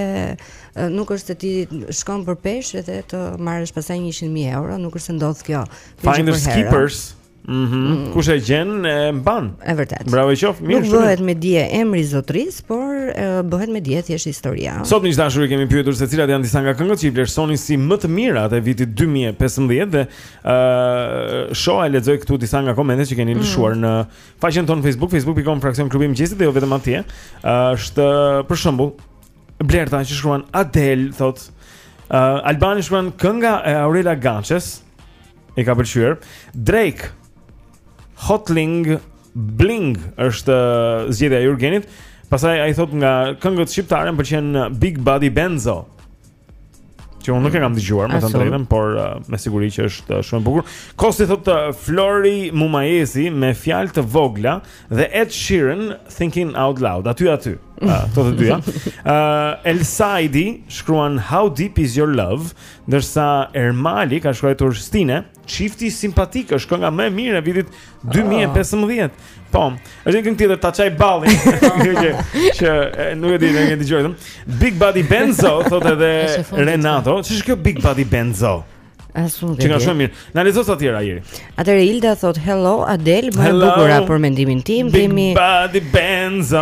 nuk është se ti shkon për peshk dhe të marrësh pastaj 100.000 euro, nuk është se ndodh kjo. Finders keepers. Mhm. Mm Kush e gjen e mban. Është vërtet. Bravo i qoftë, mirë. Nuk bëhet me dije emri i zotris, por e, bëhet me dije thjesht historia. Sot miq të dashur kemi pyetur se cilat janë disa nga këngët që i vlerësoni si më të mirat e vitit 2015 dhe ë uh, shoh e lexoj këtu disa nga komentet që keni mm. lëshuar mm. në faqen tonë Facebook, facebook.com fraksion klubi i mëngjesit dhe jo vetëm atje. Është uh, për shembull Blerta që shkruan Adel thot uh, Albani shkruan kënga e Aurela Gaçes. I ka pëlqyer. Drake Hotline Bling është uh, zgjedhja e Jurgenit. Pastaj ai thot nga këngët shqiptare më pëlqen uh, Big Body Benzo. Që unë nuk e kam dëgjuar, me thënë të drejtën, por uh, me siguri që është uh, shumë e bukur. Kosti thot uh, Flori Mumajesi me fjalë të vogla dhe Ed Sheeran Thinking Out Loud. Aty aty. Uh, këto të dyja. Uh, Elsaidi shkruan How Deep Is Your Love Ndërsa Ermali ka shkruar Stine, çifti simpatik është kënga më e mirë e vitit 2015. Ah. Po, është një këngë tjetër ta çaj ballin. Që që nuk e di në e kemi dëgjuar. Big Body Benzo thotë edhe Renato, ç'është kjo Big Body Benzo? As un. Kënga shumë e mirë. Na lexo ca të tjera Jeri. Atëre Ilda thot hello Adel, më e bukura për mendimin tim. Kemi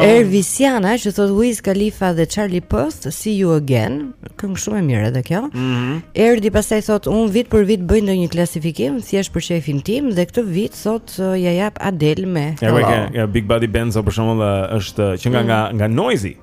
Ervisiana që thot Wiz Khalifa dhe Charlie Puth, see you again. Këngë shumë e mirë edhe kjo. Mm -hmm. Erdi pastaj thot un vit për vit bëj ndonjë klasifikim thjesht për qejfin tim dhe këtë vit thot uh, ja jap Adel me. Ja, ja, ja Big Body Benzo për shembull uh, është uh, që nga mm. nga nga Noizy.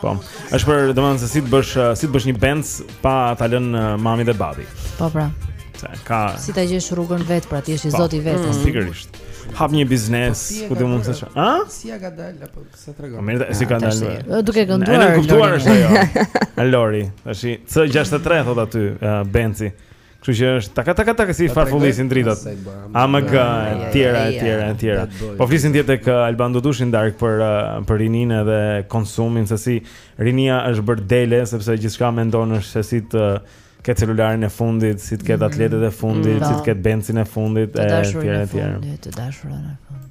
Po. Është për domethënë se si të bësh si të bësh një benc pa ta lënë uh, mami dhe babi. Po pra. Se ka Si ta gjesh rrugën vet pra ti je po. zoti vetes. Po, sigurisht. Hap një biznes, po, ku do mund të thosh? Ë? Si ja ka dal apo s'e tregon? Po mirë, si ja ka ah, dal? Duke kënduar. E kuptuar është ajo. Alori, tash C63 thot aty uh, Benci. Kështu që është taka taka taka si farfullisin dritat. AMG e tjera e tjera e tjera. Po flisin dje te tek uh, Alban Dudushi në darkë për uh, për rininë edhe konsumin se si rinia është bërë dele sepse gjithçka mendon është se si të ketë celularin e fundit, si të ketë mhm. atletet e fundit, si të ketë bencin e fundit e tjera e tjera. Të dashurën e fundit.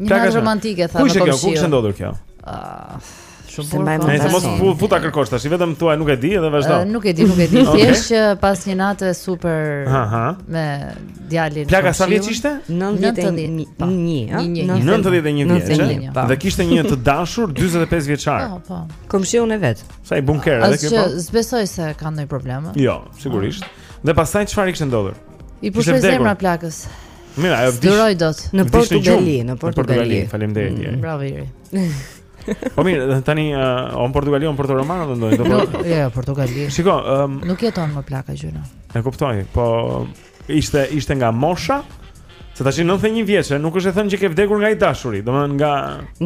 Një natë romantike tha në komshi. Kush e kjo? Ku ka ndodhur kjo? Ah, shumë bukur. Po. Nëse mos u fut ta kërkosh tash, vetëm thuaj nuk e di dhe vazhdo. Eh, nuk e di, nuk e di. Thjesht që pas një nate super me djalin. Plaka sa vjeç ishte? 91. 91 vjeç. Dhe kishte një të dashur 45 vjeçar. Po, po. Komshiun e vet. Sa i bunker edhe kjo. Asgjë s'besoj se ka ndonjë problem. Jo, sigurisht. Dhe pastaj çfarë kishte ndodhur? I pushoi zemra plakës. Mirë, ajo vdiq. Duroj dot në Portugali, në Portugali. Faleminderit. Mm, bravo Iri. Po mirë, tani uh, on Portugali, on Porto Romano do ndonjë. Jo, jo, Portugali. Shiko, um, nuk jeton më plaka gjynah. E kuptoj, po ishte ishte nga mosha. Se tash 91 vjeçë, nuk është e thënë që ka vdekur nga i dashuri, domethënë nga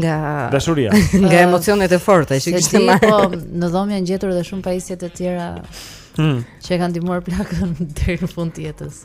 nga dashuria. nga emocionet e forta që kishte marrë. Po, në dhomë janë gjetur edhe shumë pajisje të tjera. Hmm. Që e kanë ndihmuar plakën deri në fund të jetës.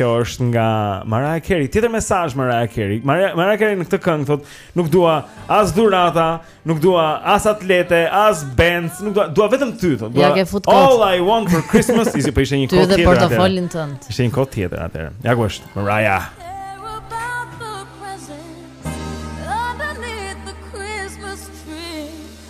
Kjo është nga Mariah Carey. Tjetër mesazh Mariah Carey. Mariah, Mariah Carey në këtë këngë thotë, nuk dua as dhurata, nuk dua as atlete, as benc, nuk dua, dua vetëm ty, thotë. Dua, ja ke fut kot. All I want for Christmas is po ishte një kohë tjetër. Ty dhe portofolin tënd. Ishte një kohë tjetër atëherë. Ja ku është Mariah.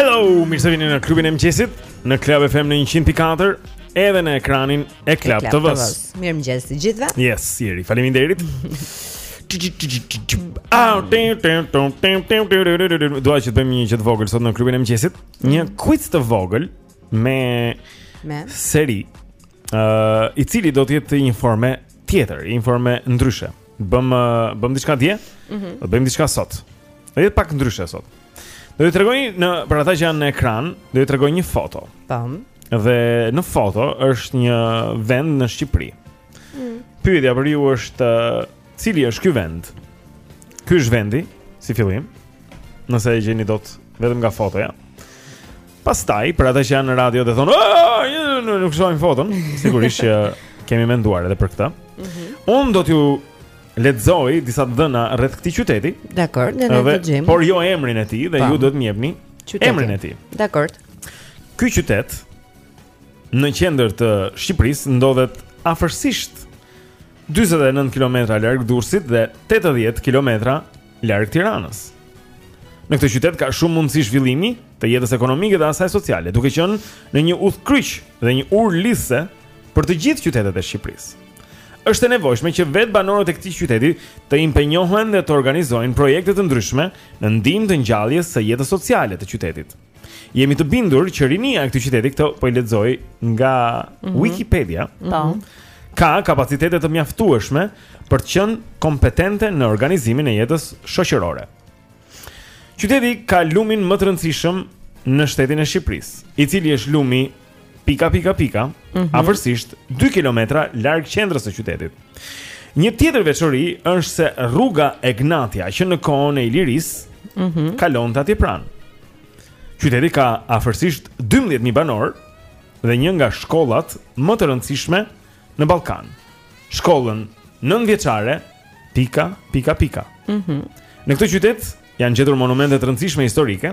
Hello, mirë se vini në klubin e mëngjesit, në Club FM në 104, edhe në ekranin e Club TV. Mirëmëngjes të gjithëve. Mirëmëngjes, Iri, faleminderit. Au, tim tim tim tim tim tim. Dua që të bëjmë një gjë të vogël sot në klubin e mëngjesit, një mm. quiz të vogël me me seri, ë, uh, i cili do të jetë një forme tjetër, një forme ndryshe. Bëmë bëmë diçka dje? Mhm. Mm do bëjmë diçka sot. Do jetë pak ndryshe sot. Do ju tregoj në për ata që janë në ekran, do ju tregoj një foto. Tam. Dhe në foto është një vend në Shqipëri. Mm. Pyetja për ju është uh, cili është ky vend? Ky është vendi si fillim. Nëse e gjeni dot vetëm nga fotoja. Pastaj, për ata që janë në radio dhe thonë, nuk shohim foton, sigurisht që kemi menduar edhe për këtë. Mm -hmm. Unë do t'ju lexoj disa të dhëna rreth këtij qyteti. Dakor, ne do ta gjejmë. Por jo emrin e tij dhe pa. Po. ju duhet të më jepni emrin e tij. Dakor. Ky qytet në qendër të Shqipërisë ndodhet afërsisht 49 kilometra larg Durrësit dhe 80 kilometra larg Tiranës. Në këtë qytet ka shumë mundësi zhvillimi të jetës ekonomike dhe asaj sociale, duke qenë në një udhëkryq dhe një urë lidhëse për të gjithë qytetet e Shqipërisë. Është e nevojshme që vetë banorët e këtij qyteti të impenjohen dhe të organizojnë projekte të ndryshme në ndihmë të ngjalljes së jetës sociale të qytetit. Jemi të bindur që rinia e këtij qyteti këto po i lexoj nga mm -hmm. Wikipedia. Mm -hmm. Ka kapacitete të mjaftueshme për të qenë kompetente në organizimin e jetës shoqërore. Qyteti ka lumin më të rëndësishëm në shtetin e Shqipërisë, i cili është lumi pika pika pika, mm -hmm. afërsisht 2 kilometra larg qendrës së qytetit. Një tjetër veçori është se rruga Egnatia që në kohën e Ilirisë mm -hmm. kalonte atje pranë. Qyteti ka afërsisht 12.000 banorë dhe një nga shkollat më të rëndësishme në Ballkan. Shkollën 9 vjeçare pika pika pika. Mhm. Mm në këtë qytet janë gjetur monumente të rëndësishme historike,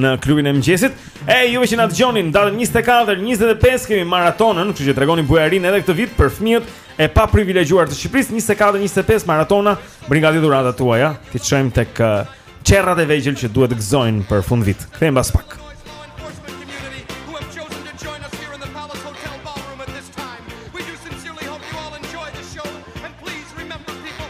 në klubin e mëngjesit. E juve që na dëgjoni, datën 24, 25 kemi maratonën, kështu që tregoni bujarinë edhe këtë vit për fëmijët e paprivilegjuar të Shqipërisë, 24, 25 maratona, bëni gati dhuratat tuaja, t'i çojmë tek çerrat e vegjël që duhet të gëzojnë për fundvit. Kthehemi pas pak.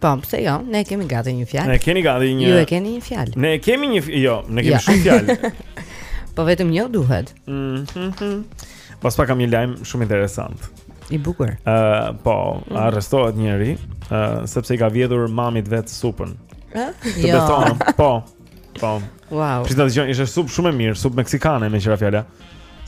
Po, pse jo? Ne e kemi gati një fjalë. Ne e kemi gati një. Ju e keni një fjalë. Ne e kemi një, jo, ne kemi jo. shumë fjalë. Po vetëm një duhet. Mhm. Mm Pas pak kam një lajm shumë interesant. I bukur. Ë, uh, po, mm. arrestohet njëri, ë, uh, sepse i ka vjedhur mamit të vet supën. Ë? Jo. Po, Po. Wow. Po se ta dëgjoni, ishte supë shumë e mirë, supë meksikane meqë ra fjala.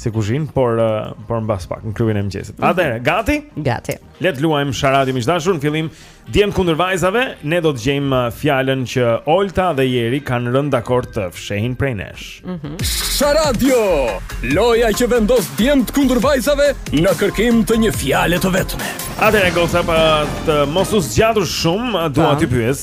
Si kuzhinë, por uh, por mbas pak në klubin e mëngjesit. Mhm. Atëherë, gati? Gati. Le të luajmë sharadi miq të dashur në fillim djem kundër vajzave, ne do të gjejmë uh, fjalën që Olta dhe Jeri kanë rënë dakord të fshehin prej nesh. Mhm. Sharadi, o loja që vendos djem kundër vajzave në kërkim të një fjale të vetme. Atëherë, goca për të mos u zgjatur shumë, uh, dua Po. t'i pyes.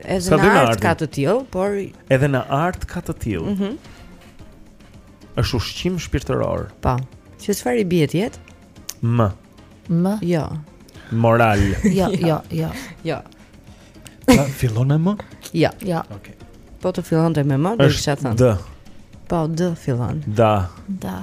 Edhe në art ka të tillë, por edhe në art ka të tillë. Mhm. Mm është ushqim shpirtëror. Po. Që çfarë i bie të jetë? M. M. Jo. Moral. Jo, jo, jo. Jo. Fillon me M? Jo. Jo. Okej. Po të fillonte me M, do të kisha thënë. D. Po, D fillon. Da. Da.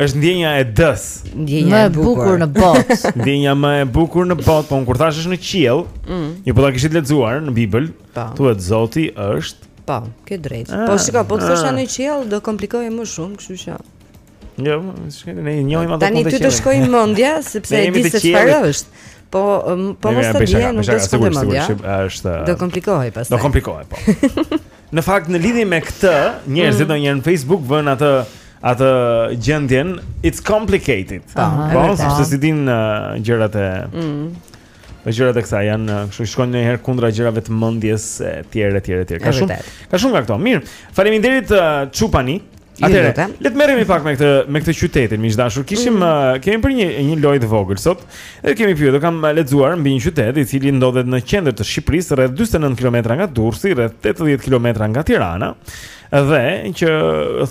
Është ndjenja e dës. Ndjenja e bukur në botë. Ndjenja më e bukur në botë, po unë kur thashë është në qiell, mm. ju po ta kishit lexuar në Bibël, po. thuhet Zoti është. Po, ke drejtë. Ah, po shikoj, po të thoshe ah. në qiell do komplikohej më shumë, kështu që. Jo, se ne i njohim ato kontekste. Tani ty të shkoi mendja sepse e di se çfarë është. Po po mos ta dije, nuk do të shkojë mendja. Është. Do komplikohej pastaj. Do komplikohej, po. Në fakt në lidhje me këtë, njerëzit mm. ndonjëherë në Facebook vënë atë atë gjendjen it's complicated. Po, po sepse s'i dinë uh, gjërat e mm. Po gjërat e kësaj janë, uh, kështu shkojnë ndonjëherë kundra gjërave të mendjes e tjera e tjera e tjera. Ka shumë ka shumë nga këto. Mirë. Faleminderit uh, Çupani. Uh, Atëherë, le të merremi pak me këtë me këtë qytetin, miq të dashur. Kishim mm -hmm. uh, kemi për një një lojë të vogël sot. Ne kemi pyetur, kam lexuar mbi një qytet i cili ndodhet në qendër të Shqipërisë, rreth 49 kilometra nga Durrësi, rreth 80 kilometra nga Tirana, dhe që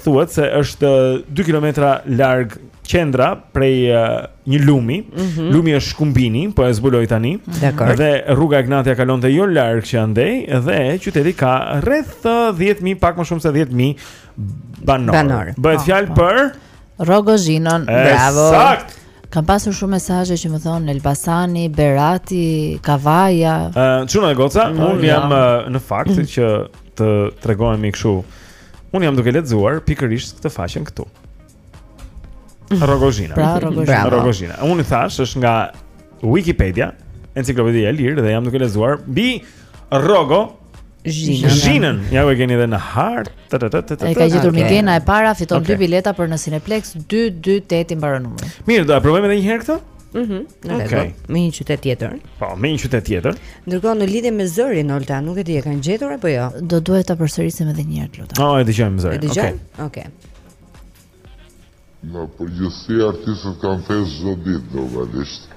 thuhet se është 2 kilometra larg qendra prej uh, një lumi. Mm -hmm. Lumi është Shkumbini, po e zbuloj tani. Dakord. Dhe rruga Egnatia kalonte jo larg që andej dhe qyteti ka rreth 10000 uh, pak më shumë se 10000 banorë. banorë. Bëhet po, fjalë, po. për Rrogozhinën. Bravo. Saktë. Kam pasur shumë mesazhe që më thonë Elbasani, Berati, Kavaja. Ë, uh, çuna e goca, mm, unë jam ja. uh, në fakt mm. që të tregohemi kështu. Unë jam duke lexuar pikërisht këtë faqen këtu. Rrogozhina. Pra Rrogozhina. Rrogozhina. Unë ju thashë është nga Wikipedia, enciklopedia e lirë dhe jam duke lexuar mbi Rrogo zhinën. zhinën. Ja ku e keni edhe në hartë. E ka gjetur Migena e para, fiton dy bileta për në Cineplexx 228 i mbaron numri. Mirë, do ta provojmë edhe një herë këtë? Mhm. Mm okay. Me një qytet tjetër. Po, me një qytet tjetër. Ndërkohë në lidhje me zërin Olta, nuk e di e kanë gjetur apo jo. Do duhet ta përsërisim edhe një herë, lutem. Oh, e dëgjojmë zërin. Okej. Okej. Okay. Në përgjithësi artistët kanë festë çdo ditë normalisht.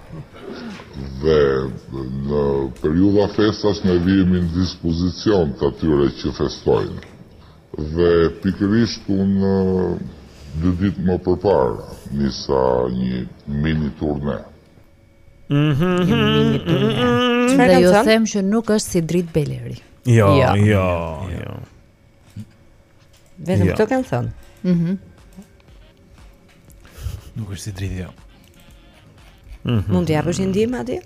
Dhe në periudha festash ne vihemi në dispozicion të atyre që festojnë. Dhe pikërisht unë dy ditë më përpara nisa një mini turne. Dhe ju them që nuk është Sidrit Bejleri. Jo, jo, jo. jo. Vetëm jo. këtë kanë thënë. Mhm. Mm Nuk është si dridhja. Jo. Mhm. Mm Mund të japësh një ndihmë aty?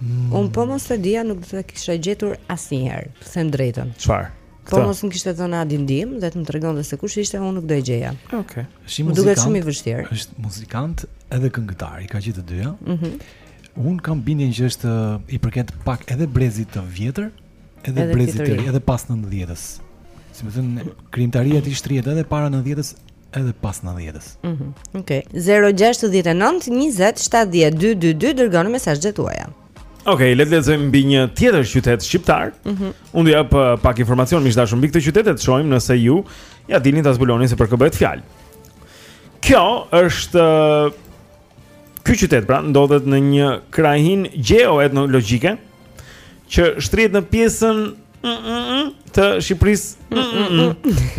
Mm. Unë po mos e dija, nuk do të kisha gjetur asnjëherë, të them të drejtën. Çfarë? Po mos më kishte thënë Adi ndihmë dhe të më tregonte se kush ishte, unë nuk do e gjeja. Okej. Okay. Është muzikant. Duket shumë i vështirë. Është muzikant edhe këngëtar, i ka gjithë të dyja. Mhm. Mm Unë kam bindjen që është i përket pak edhe brezit të vjetër, edhe brezit të ri, edhe pas 90-s. Si me thënë, krijimtaria e tij shtrihet edhe para 90-s, edhe pas 90-s. Mhm. Mm Okej. Okay. 069 20 70 222 dërgoni mesazhet tuaja. Okej, okay, le të lexojmë mbi një tjetër qytet shqiptar. Mhm. Mm Unë do jap uh, pak informacion miq të dashur mbi këtë qytet e të shohim nëse ju ia dilni ta zbuloni se për kë bëhet fjalë. Kjo është uh, Ky qytet pra ndodhet në një krahinë gjeoetnologjike që shtrihet në pjesën të Shqipërisë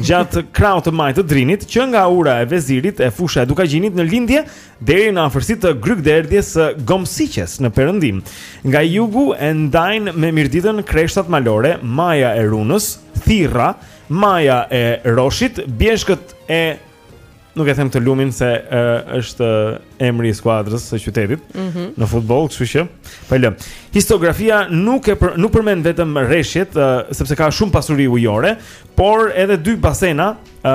gjatë krahut të majtë të Drinit, që nga ura e Vezirit e fusha e Dukagjinit në lindje deri në afërsi të grykëderdhjes së Gomsiqes në perëndim. Nga jugu e ndajnë me Mirditën kreshtat malore Maja e Runës, Thirra, Maja e Roshit, Bjeshkët e nuk e them këtë lumin se e, është emri i skuadrës së qytetit mm -hmm. në futboll, kështu që po lë. Histografia nuk e për, nuk përmend vetëm reshjet, e, sepse ka shumë pasuri ujore, por edhe dy basena e,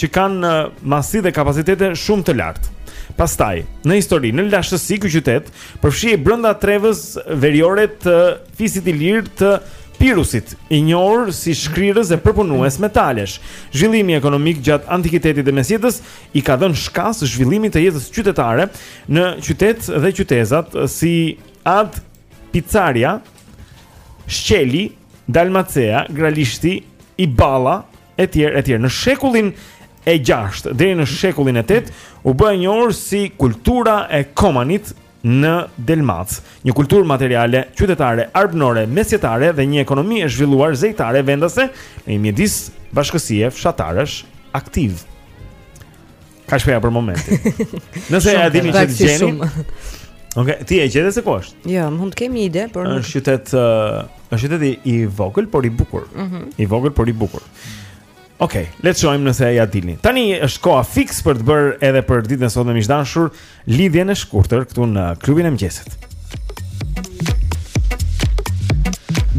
që kanë masi dhe kapacitete shumë të lartë. Pastaj, në histori, në lashtësi ky qytet përfshihej brenda trevës veriore të fisit ilir të pirustëve, i njohur si shkrirës e përpunues metalesh. Zhvillimi ekonomik gjatë antikitetit dhe mesjetës i ka dhënë shkas zhvillimit të jetës qytetare në qytet dhe qytezat si Ad Picaria, Shqeli, Dalmacea, Gralishti, Iballa etj etj. Në shekullin e 6 deri në shekullin e 8 u bë e njohur si kultura e Komanit në Dalmace, një kulturë materiale qytetare arbnore mesjetare dhe një ekonomi e zhvilluar zejtare vendase në një mjedis bashkësie fshatarësh aktiv. Kaq po e lë për momentin. Nëse e dini që të gjeni. Ok, ti e gjete se ku është? Jo, ja, mund të kemi ide, por është qytet, është qytet i, i vogël, por i bukur. Mm -hmm. I vogël, por i bukur. Ok, le të shojmë nëse ia dilni. Tani është koha fiks për të bërë edhe për ditën e sotme miq të dashur lidhjen e shkurtër këtu në klubin e mëngjesit.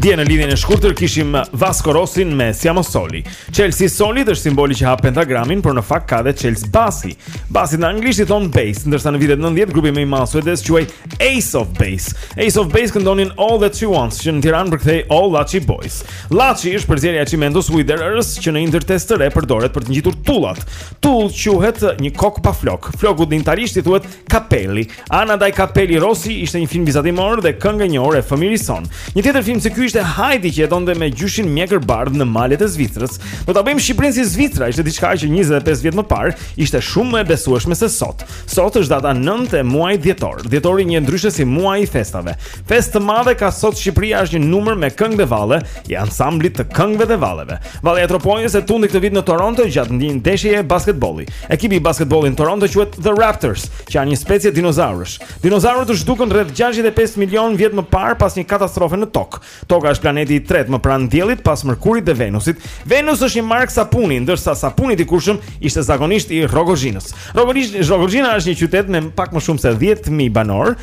Dje në lidhjen e shkurtër kishim Vasco Rossin me Siamo Soli. Çelësi sol është simboli që hap pentagramin, por në fakt ka edhe çelës basi. Basi në anglisht i thonë bass, ndërsa në vitet 90 grupi më i madh suedez quhej Ace of Base. Ace of Base këndonin All That She Wants, që në Tiranë përkthehej All That She Boys. Llaçi është përzierja e çimentos, ujit e rërës që në ndërtesat e reja përdoret për të ngjitur tullat. Tull quhet një kokë pa flokë. Floku në italisht i thuhet capelli. Ana dai capelli rossi ishte një film vizatimor dhe këngë e njohur e fëmijërisë sonë. Një tjetër film si ky ishte Heidi që jetonte me gjyshin mjekërbardhë në malet e Zvicrës. Do ta bëjmë Shqipërinë si Zvicra, ishte diçka që 25 vjet më parë ishte shumë më e besueshme se sot. Sot është data 9 e muajit dhjetor. Dhjetori njihet ndryshe si muaji i festave. Festë të madhe ka sot Shqipëria është një numër me këngë dhe valle i ansamblit të këngëve dhe valleve. Vallja e Tropojës e tundi këtë vit në Toronto gjatë një ndeshjeje basketbolli. Ekipi i basketbollit në Toronto quhet The Raptors, që janë një specie dinozaurësh. Dinozaurët u zhdukën rreth 65 milionë vjet më parë pas një katastrofe në Tokë. Toka është planeti i tretë më pranë Diellit pas Mërkurit dhe Venusit. Venus është një markë sapuni, ndërsa sapuni i dikurshëm ishte zakonisht i Rrogozhinës. Rrogozhina është një qytet me pak më shumë se 10000 banorë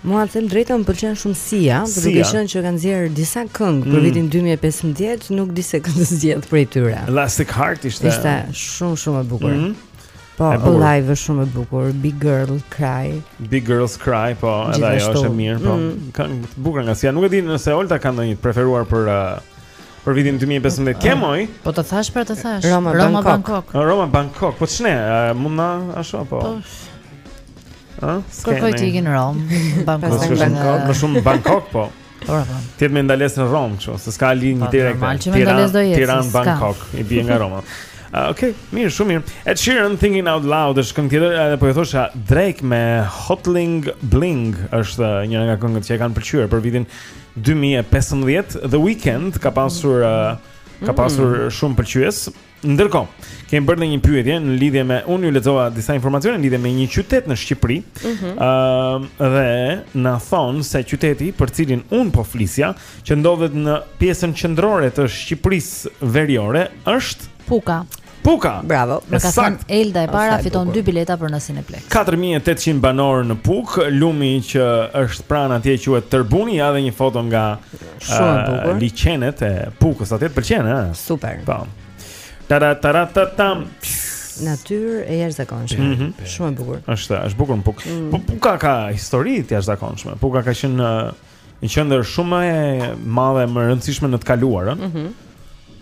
Mua të them të drejtën më pëlqen shumë Sia, por duke qenë që ka nxjerrë disa këngë për mm. vitin 2015, nuk di ç'këngë të zgjedh prej tyre. Elastic Heart ishte. Ishte shumë shumë e bukur. Mm -hmm. Po, e bukur. live është shumë e bukur. Big Girl Cry. Big Girls Cry, po, edhe ajo është e mirë, po. Mm. Këngë e bukur nga Sia. Nuk e di nëse Olta ka ndonjë të preferuar për uh, për vitin 2015. Ke moj? Po të thashë po të thashë. Roma, Roma Bangkok. Bangkok. Roma Bangkok. Po ç'ne? Mund na ashtu apo? Po. Ëh? Kur po ti në Romë, Bangkok. Më shumë në Bangkok po. Ora po. Ti me ndalesë në Romë, kështu, se s'ka linjë po, direkt. Tiranë, Tiranë, Bangkok, i bie nga Roma. Uh, ok, mirë, shumë mirë. Ed Sheeran, Thinking Out Loud, është këngë tjetër, edhe po i thosha, Drake me Hotline Bling, është një nga këngët që e kanë pëlqyer për vitin 2015, The Weeknd ka pasur, uh, ka mm. pasur mm. shumë pëlqyes, Ndërkohë, kemi bërë dhe një pyetje në lidhje me unë ju lexova disa informacione në lidhje me një qytet në Shqipëri. Ëh, mm -hmm. uh, dhe na thonë se qyteti për të cilin unë po flisja, që ndodhet në pjesën qendrore të Shqipërisë veriore, është Puka. Puka. Bravo. E ka thënë Elda e para fiton dy bileta për në Cineplexx. 4800 banorë në Pukë, lumi që është pranë atje quhet Tërbuni, ja dhe një foto nga Shumë e bukur. Liqenet e Pukës atje të pëlqen, ha? Super. Po. Tara tara ta tam. Natyrë e jashtëzakonshme. Mm -hmm. Shumë e bukur. Është, është bukur në Pukë. Mm. Po Puka ka histori të jashtëzakonshme. Puka ka qenë një qendër shumë e madhe, më e rëndësishme në të kaluarën. Mhm. Mm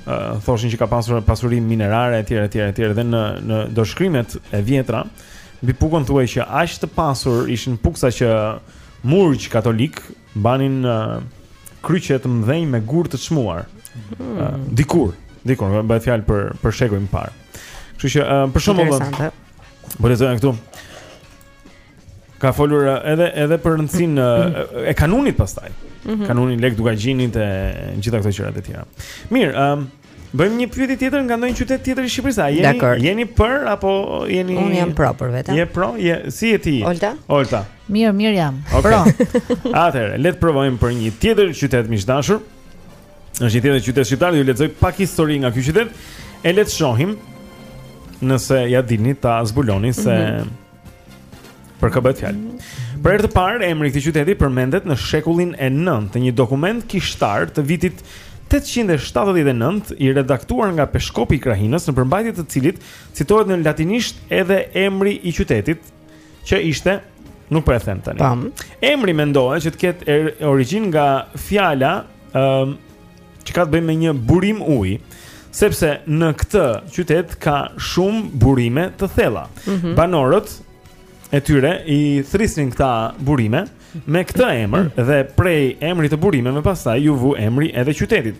Uh, thoshin që ka pasur pasuri minerare etj etj etj dhe në në dorëshkrimet e vjetra mbi Pukën thuhej që aq të pasur ishin pukasit që murgjit katolikë mbanin uh, kryqe të mëdhenj me gurë të çmuar. Hmm. Uh, dikur, dikur, bëhet fjalë për për shekuj më parë. Kështu që uh, për shembull Interesante. Po lexoja këtu. Ka folur uh, edhe edhe për rëndësinë uh, e kanunit pastaj. Mm -hmm. Kanunin e Lek Dukagjinit e gjitha këto gjërat e tjera. Mirë, ëm um, Bëjmë një pyetje tjetër nga ndonjë qytet tjetër i Shqipërisë. A jeni Dakord. Jeni për apo jeni Unë jam pro për vete. Je pro? Je si je ti? Olta? Olta. Mirë, mirë jam. Okay. Pro. Atëherë, le të provojmë për një tjetër qytet miq të dashur. Është një tjetër qytet shqiptar, ju lexoj pak histori nga ky qytet. E le të shohim nëse ia dilni ta zbuloni se mm -hmm. Për kë bëhet fjalë? Për herë të parë emri i këtij qyteti përmendet në shekullin e 9-të në një dokument kishtar të vitit 879 i redaktuar nga peshkopi i krahinës në përmbajtje të cilit citohet në latinisht edhe emri i qytetit që ishte nuk po e them tani. Tam. Emri mendohet që të ketë er, origjinë nga fjala ëm um, që ka të bëjë me një burim uji, sepse në këtë qytet ka shumë burime të thella. Mm -hmm. Banorët e tyre i thrisnin këta burime me këtë emër mm -hmm. dhe prej emrit të burimeve pastaj iu vu emri edhe qytetit.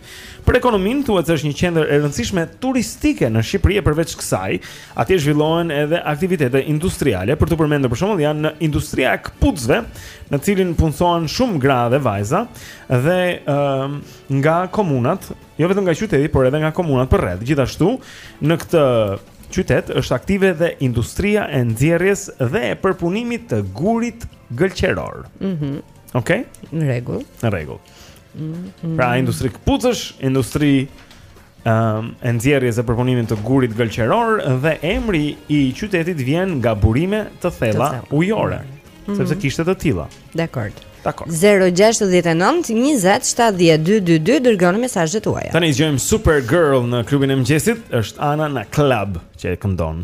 Për ekonominë thuhet se është një qendër e rëndësishme turistike në Shqipëri e përveç kësaj, atje zhvillohen edhe aktivitete industriale, për t'u përmendur për shembull janë industria e këpucëve, në të cilën punësohen shumë gra dhe vajza, dhe uh, nga komunat, jo vetëm nga qyteti, por edhe nga komunat përreth. Gjithashtu, në këtë qytet është aktive dhe industria e nxjerrjes dhe e përpunimit të gurit gëlqeror. Mhm. Mm Okej. Okay? Në rregull. Në rregull. Mm -hmm. Pra industri këpucësh, industri um, e nxjerrjes dhe përpunimit të gurit gëlqeror dhe emri i qytetit vjen nga burime të thella ujore, mm -hmm. sepse kishte të tilla. Dakord. Dakord. 069 20 70 222 dërgoni mesazhet tuaja. Tani dëgjojmë Supergirl në klubin e mëngjesit, është Anna Naklab që e këndon.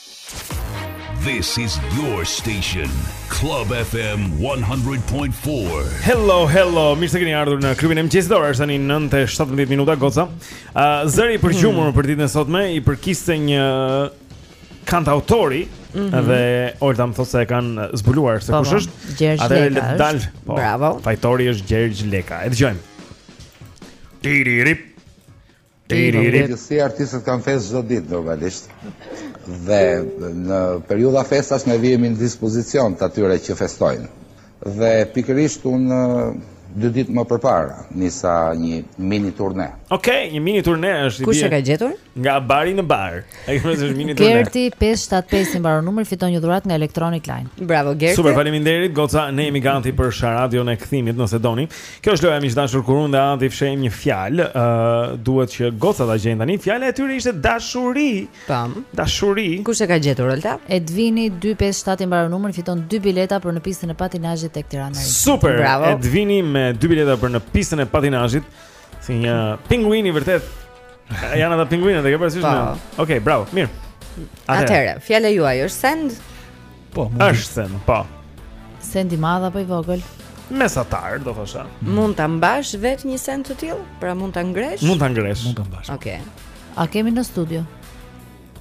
This is your station Club FM 100.4 Hello, hello Mirë se keni ardhur në klubin e mëngjesit Ora është tani 9.17 minuta Goca uh, Zëri i përgjumur mm. për ditën e sotme I përkiste një kantautori mm -hmm. Dhe Olta më thotë se e kanë zbuluar Se po, kush po. është Gjergj Leka është dalë, po, Bravo Fajtori është Gjergj Leka E dëgjojmë Tiri rip Se artistët kanë festë çdo ditë normalisht. Dhe në periudha festash ne vihemi në dispozicion të atyre që festojnë. Dhe pikërisht unë dy ditë më përpara nisa një mini turne. Okej, okay, një mini turne është, i bie. Kush e ka gjetur? Nga bari në bar. Ai më thënë mini tunë. Gerti 575 i mbaron numri fiton një dhuratë nga Electronic Line. Bravo Gerti. Super, faleminderit. Goca, ne jemi gati për sharadën e kthimit nëse doni. Kjo është loja miq të dashur kur unë dhe Anti fshehim një fjalë, ë uh, duhet që Goca ta gjejnë tani. Fjala e tyre ishte dashuri. Tam. Dashuri. Kush e ka gjetur Olta? Edvini 257 i mbaron numri fiton dy bileta për në pistën e patinazhit tek Tirana. Super. Bravo. Edvini me dy bileta për në pistën e patinazhit Si një pinguin i vërtetë. Janë ata pinguinët, e ke parasysh? Po. Okej, bravo. Mirë. Atëherë, fjala juaj është send? Po, mund. Është send, po. Send i madh apo i vogël? Mesatar, do thosha. Mund ta mbash vetë një send të tillë? Pra mund ta ngresh? Mund ta ngresh. Mund ta mbash. Okej. E kemi në studio?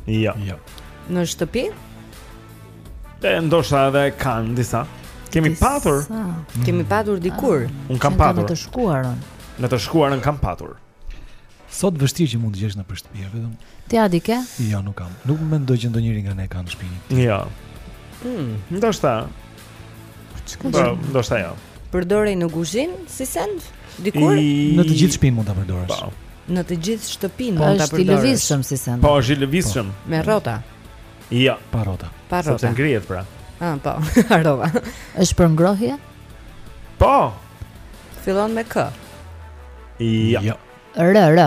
Jo. Jo. Në shtëpi? Ndoshta edhe kanë disa. Kemi disa. patur. Mm. Kemi patur dikur. Ah, un kam patur. Në të shkuarën. Në të shkuarën kam patur. Sot vështirë që mund të gjesh në shtëpi, vetëm. Ti a e ke? Jo, nuk kam. Nuk mendoj që ndonjëri nga ne ka në shtëpi. Jo. Hm, ndoshta. Çka do të thotë. Përdorej në kuzhinë si send dikur? Në të gjithë shtëpinë mund ta përdorje. Po. Në të gjithë shtëpinë po, mund ta përdorësh. Është i lëvizshëm si send. Po, është i lëvizshëm. Po. Me rrota. Jo, pa rrota. Pa rrota. Sepse ngrihet pra. Ah, po. Harrova. Është për ngrohje? Po. Fillon me k. Jo. R r.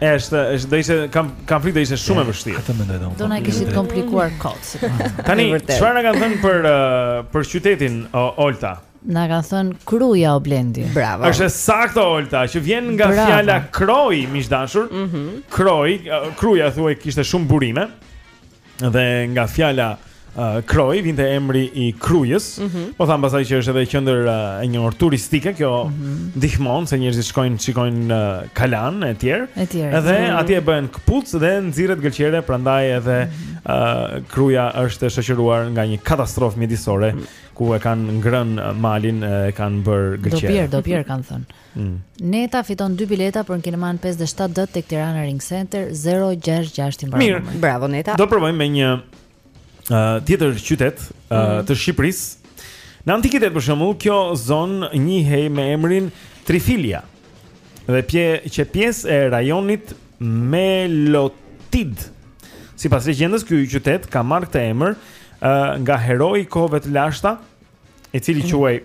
Është, është do ishte kam kam frikë do ishte shumë e vështirë. Atë mendoj dhe unë. Do na e kishit komplikuar kot. Tani, çfarë na kanë thënë për uh, për qytetin uh, Olta? Na kanë thënë Kruja o Blendi. Bravo. Është e saktë Olta, që vjen nga Bravo. fjala kroi, miq të dashur. Mhm. Mm kroi, uh, Kruja thuhet kishte shumë burime. Dhe nga fjala uh, Kroi vinte emri i Krujës. Mm -hmm. Po thamë pastaj që është edhe qendër uh, e njohur turistike, kjo mm -hmm. ndihmon se njerëzit shkojnë, shikojnë uh, Kalanë e tjerë. Etj. Edhe mm -hmm. atje bëhen këpucë dhe nxirret gëlqere, prandaj edhe mm -hmm. uh, Kruja është e shoqëruar nga një katastrofë mjedisore mm -hmm. ku e kanë ngrënë malin, e kanë bërë gëlqere. Do pier, do pier kanë thënë. Neta fiton dy bileta për në kineman 5D 7D tek Tirana Ring Center 066 i mbaron numri. Bravo Neta. Do provojmë me një uh, tjetër qytet uh, mm -hmm. të Shqipërisë. Në antikitet për shembull, kjo zonë njihej me emrin Trifilia. Dhe pje qe pjesë e rajonit Melotid. Sipas legjendës, ky qytet ka marrë këtë emër uh, nga heroi i kohëve të lashta, i cili mhm. quhej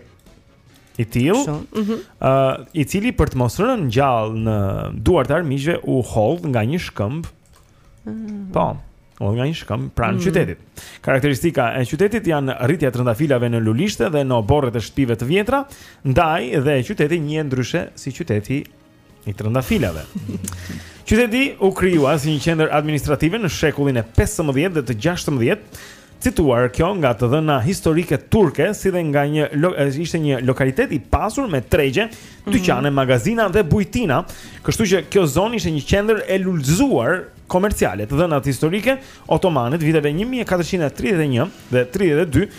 i tillë, ë, mm -hmm. uh, i cili për të mos rënë gjallë në duart e armiqve u hodh nga një shkëmb. Mm -hmm. Po. U hodh nga një shkëmb pranë mm -hmm. qytetit. Karakteristika e qytetit janë rritja e trëndafilave në lulishte dhe në oborret e shtëpive të vjetra, ndaj dhe qyteti njihet ndryshe si qyteti i trëndafilave. Qyteti u krijua si një qendër administrative në shekullin e 15 dhe të 16, cituar kjo nga të dhëna historike turke, si dhe nga një ishte një lokalitet i pasur me tregje, mhm. dyqane, magazina dhe bujtina, kështu që kjo zonë ishte një qendër e lulëzuar komerciale. Të dhënat historike otomane të viteve 1431 dhe 32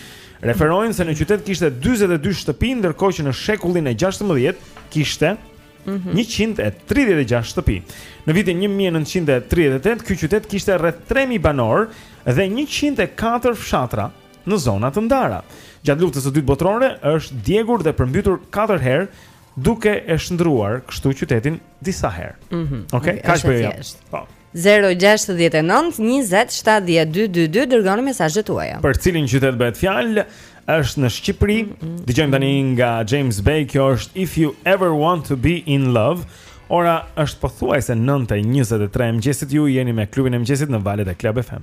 referojnë se në qytet kishte 42 shtëpi, ndërkohë që në shekullin e 16 kishte Mm -hmm. 136 shtëpi. Në vitin 1938 ky qytet kishte rreth 3000 banorë dhe 104 fshatra në zona të ndara. Gjatë luftës së dytë botërore është djegur dhe përmbytur 4 herë duke e shndërruar kështu qytetin disa herë. Mm -hmm. Okej, okay? okay, kaq për. Po. Zero gjashtëdhjetë e nëntë njëzet shtatëdhjetë dy dy dy dërgoni mesazhet tuaja. Për cilin qytet bëhet fjalë? Është në Shqipëri. Mm -hmm. Dëgjojmë tani nga James Bay, kjo është If You Ever Want to Be in Love. Ora është pothuajse 9:23 e mëngjesit ju jeni me klubin e mëngjesit në valët e Club FM.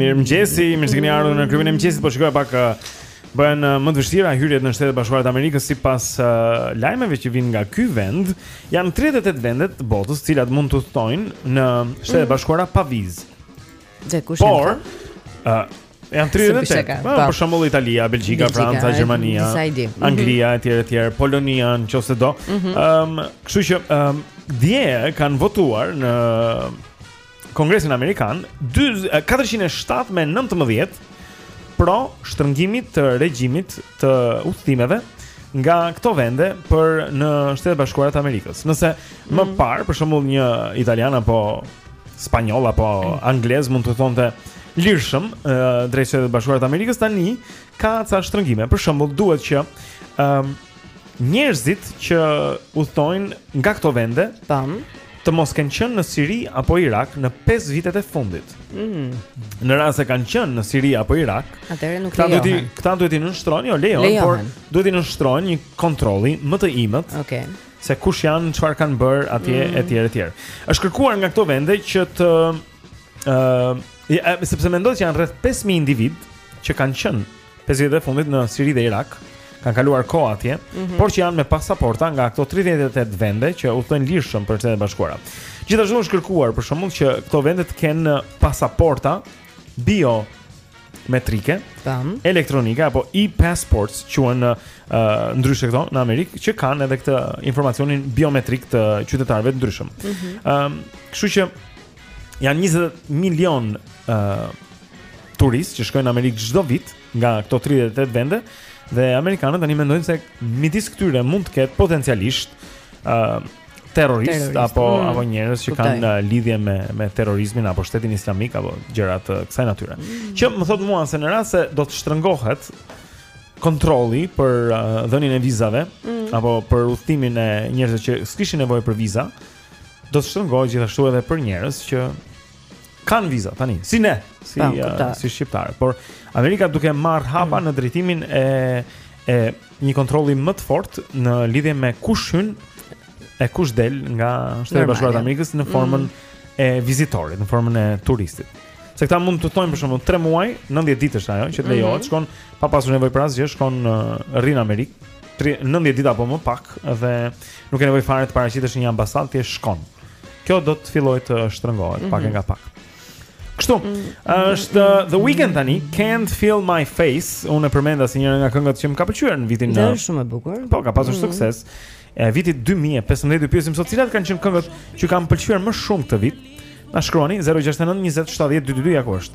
Mirëmëngjesi, mirë se keni ardhur në klubin e mëngjesit Po shikoja pak uh, bëhen uh, më të vështira hyrjet në Shtetet e Bashkuara të Amerikës Sipas uh, lajmeve që vijnë nga ky vend Janë 38 vende të botës të cilat mund të udhëtojnë në Shtetet mm. e Bashkuara pa vizë Dhe kush janë? Po, uh, Janë 38. Po, për shembull Italia, Belgjika, Franca, Gjermania, mhm. Anglia etj etj, Polonia nëse do. Ëm, mhm. ehm, kështu që ëm ehm, dje kanë votuar në Kongresin Amerikan 407 me 19 pro shtrëngimit të regjimit të udhëtimeve nga këto vende për në Shtetet Bashkuara të Amerikës. Nëse më mhm. parë, për shembull një italian apo spanjoll apo anglez mund të udhëtonte lirshëm drejt Shteteve të Bashkuara të Amerikës tani ka ca shtrëngime. Për shembull, duhet që ëm um, njerëzit që udhtojnë nga këto vende, tam, të mos kenë qenë në Siri apo Irak në 5 vitet e fundit. Mm. Në rast se kanë qenë në Siri apo Irak, atëherë nuk lejohen. Këta duhet këta duhet t'i nënshtrohen, jo lejohen, por duhet t'i nënshtrohen një kontrolli më të imët. Okej. Okay. se kush janë, çfarë kanë bërë atje mm. etj etj. Është kërkuar nga këto vende që të ë uh, sepse mendohet që janë rreth 5000 individë që kanë qenë 5 vitet e fundit në Siri dhe Irak, kanë kaluar kohë atje, mm -hmm. por që janë me pasaporta nga këto 38 vende që udhëtojnë lirshëm për Shtetet e Bashkuara. Gjithashtu është kërkuar për shembull që këto vende të kenë pasaporta bio metrike, Tam. elektronike apo e-passports quhen uh, ndryshe këto në Amerikë që kanë edhe këtë informacionin biometrik të qytetarëve të ndryshëm. Ëm, mm -hmm. um, kështu që janë 20 milion ë uh, turistë që shkojnë në Amerikë çdo vit nga këto 38 vende dhe amerikanët tani mendojnë se midis këtyre mund të ketë potencialisht ë uh, terroristë apo mm. apo njerëz që kanë uh, lidhje me me terrorizmin apo shtetin islamik apo gjëra të kësaj natyre. Mm. Që më thotë mua se në rast se do të shtrëngohet kontrolli për uh, dhënien e vizave mm. apo për udhëtimin e njerëzve që s'kishin nevojë për viza, do të shtrëngohet gjithashtu edhe për njerëz që kanë viza tani, si ne, si pa, uh, si shqiptarë, por Amerika është duke marrë hapa mm. në drejtimin e e një kontrolli më të fortë në lidhje me kush hyn e kush del nga Shtetet e Bashkuara të Amerikës në formën mm. e vizitorit, në formën e turistit. Se këta mund të udhëtojnë për shembull 3 muaj, 90 ditë është ajo që të lejohet, mm -hmm. shkon pa pasur nevojë për asgjë, shkon uh, rri në Amerikë. 90 ditë apo më pak dhe nuk ke nevojë fare të paraqitesh në një ambasadë, ti shkon. kjo do të fillojë të shtrëngohet mm -hmm. pak e mhm. nga pak. Kështu, mm -hmm. është uh, The Weeknd tani, Can't Feel My Face, unë e përmenda si njëra nga këngët që më ka pëlqyer në vitin. Është shumë e bukur. Po, ka pasur mm -hmm. sukses. E vitit 2015 ju pyesim sot cilat kanë qenë këngët që ju kanë pëlqyer më shumë këtë vit. Na shkruani 069 20 70 222 ja ku është.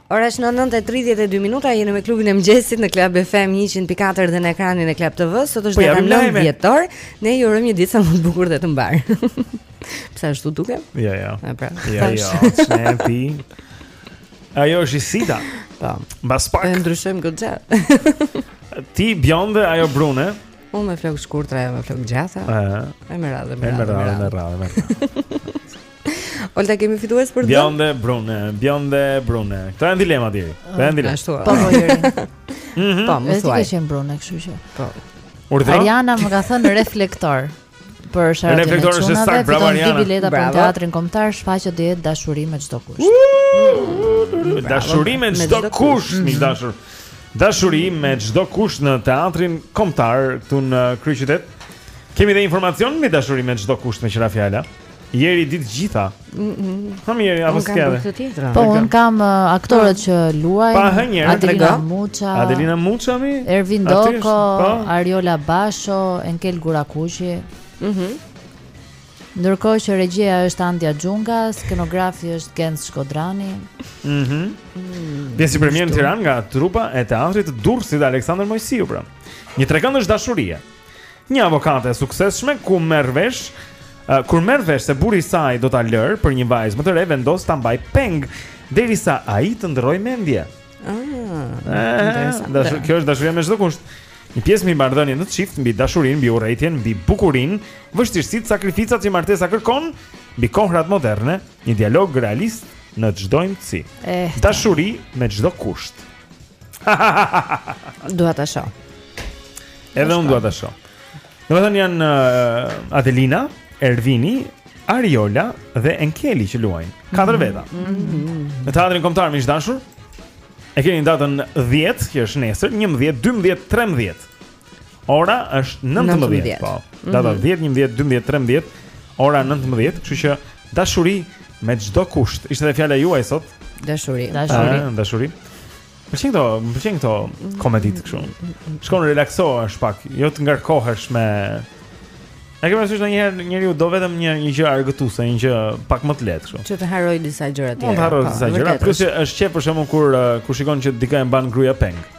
Ora është në 9:32 minuta, jemi me klubin e mëngjesit në Club FM 104 dhe në ekranin e Club TV. Sot është po data 9 dhjetor. Ne ju urojmë një ditë sa më të bukur dhe të mbarë. Pse ashtu duket? Jo, jo. Ja, pra. Jo, jo. Çnepi. Ajo është sita. Po. Mbas pak. Ne ndryshojmë goxha. Ti bjonde ajo brune? Unë me flokë të shkurtra, me flokë të gjata. Ëh. Me radhë, me radhë. Me radhë, me radhë. Olta kemi fitues për dy. Bjonde Brune, Bjonde Brune. Këto janë dilema Jeri. Këto janë dilema. Ashtu. Po po jeri. Mhm. Po, më thuaj. Ti ke qenë Brune, kështu që. Po. Urdhëro. Ariana më ka thënë reflektor. Për shërbim. Reflektor është saktë bravo Ariana. Dy bileta për teatrin kombëtar, shfaqet dhe dashuri me çdo kusht. Dashuri me çdo kusht, mhm. miq të dashur. Dashuri me çdo kusht në teatrin kombëtar këtu në kryeqytet. Kemi dhe informacion me dashuri me çdo kusht meqë ra fjala. Jeri i di të gjitha. Kam jeri apo s'ka. Po unë kam uh, aktorët që luajnë. Pa hë njëherë, Adelina Muça. Adelina Muça mi? Ervin Doko, po. Ariola Basho, Enkel Gurakuqi. Mhm. Mm Ndërkohë që regjia është Andja Xhunga, skenografia është Genc Shkodrani. Mhm. Mm Vjen si premierë në Tiranë nga trupa e teatrit të Durrësit Aleksandër Moisiu, pra. Një trekëndësh dashurie. Një avokate e suksesshme ku merr vesh kur merr vesh se burri i saj do ta lërë për një vajzë më të re, vendos ta mbajë peng derisa ai të ndërrojë mendje. Ah, kjo është dashuria me çdo kusht. Një pjesë mbi marrëdhënien në çift, mbi dashurinë, mbi urrejtjen, mbi bukurinë, vështirësitë, sakrificat që martesa kërkon, mbi kohrat moderne, një dialog realist në çdo imtësi. Eh, dashuri me çdo kusht. Dua ta shoh. Edhe unë dua ta shoh. Domethënë janë uh, Adelina, Ervini, Ariola dhe Enkeli që luajnë. Katër mhm. veta. Mm -hmm. Në teatrin kombëtar miq të dashur. E keni datën 10, që është nesër, 11, 12, 13. Ora është 19, po. Mhm. Data 10, 11, 12, 13, ora 19, kështu që dashuri me çdo kusht. Ishte edhe fjala juaj sot. Dashuri. Dashuri. Ah, dashuri. Pëlqen këto, pëlqen këto mhm. komeditë kështu. Mhm. Shkon relaksohesh pak, jo të ngarkohesh me A ke parasysh ndonjëherë njeriu do vetëm një një gjë argëtuese, një gjë pak më të lehtë kështu. Që të harrojë disa gjëra tjera. Mund të harrojë po, disa gjëra, plus që është qejf për shembull kur uh, kur shikon që dikë e mban gruaja peng.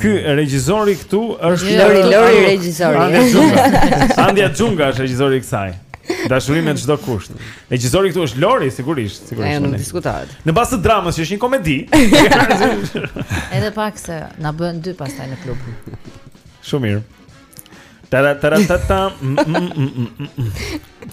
Ky regjizori këtu është jo, Lori Lori regjizori. Andja Xhunga është regjizori i kësaj. Dashuri me çdo kusht. Regjizori këtu është Lori sigurisht, sigurisht. Nuk diskutohet. Në bazë të dramës që është një komedi. Edhe pak se na bëhen dy pastaj në klub. Shumë mirë. Tara tara ta ta. Mm, mm, mm,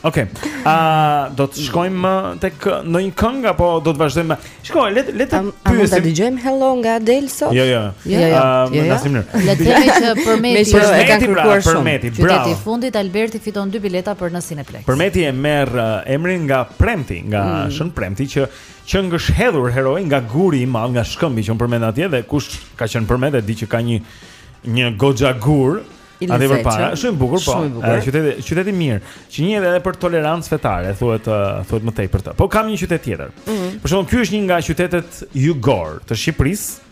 Okej. A do të shkojmë uh, tek uh, ndonjë këngë apo do të vazhdojmë? Shko, le le të pyesim. Ne do të dëgjojmë Hello nga Adele sot. Jo, jo. Jo, jo. Um, jo, jo. Le të themi që Përmeti që e ka pra, kërkuar shumë. Përmeti, bravo. Qyteti i fundit Alberti fiton dy bileta për në Cineplex. Përmeti e merr uh, emrin nga Premti, nga mm. Shën Premti që që nga është hedhur heroi nga guri i madh, nga shkëmbi që është në Përmet atje dhe kush ka qenë në Përmet e di që ka një Një goxha gur Aty përpara, shumë i bukur, po bukur. Qyteti, qyteti mirë Që njihet edhe për tolerancë fetare, thuhet, uh, thuhet më tej për të Po kam një qytet tjetër mm -hmm. Për shembull, ky është një nga qytetet jugore të Shqipërisë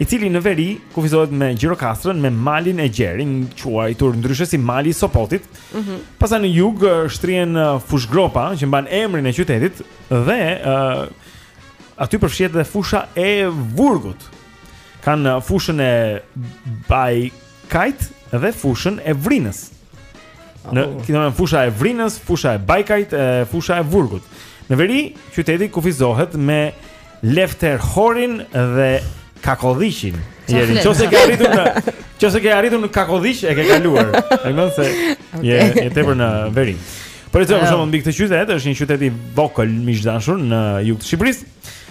I cili në veri, kufizohet me Gjirokastrën, me Malin e Gjerë, i quajtur ndryshe si Mali i Sopotit mm -hmm. Pastaj në jug, shtrihen fushgropa, që mban emrin e qytetit Dhe, uh, aty përfshihet dhe fusha e Vurgut Kanë uh, fushën e Bajkajt dhe fushën e Vrinës. Në kinon fusha e Vrinës, fusha e Bajkajt, e fusha e Vurgut. Në veri, qyteti kufizohet me Lefterhorin dhe Kakodhiqin. Jeri, nëse ke arritur në, nëse ke arritur në Kakodhiq e ke kaluar. E mendon se je je tepër në veri. Për të thënë shumë mbi këtë qytet, është një qytet i vogël miq të dashur në jug të Shqipërisë.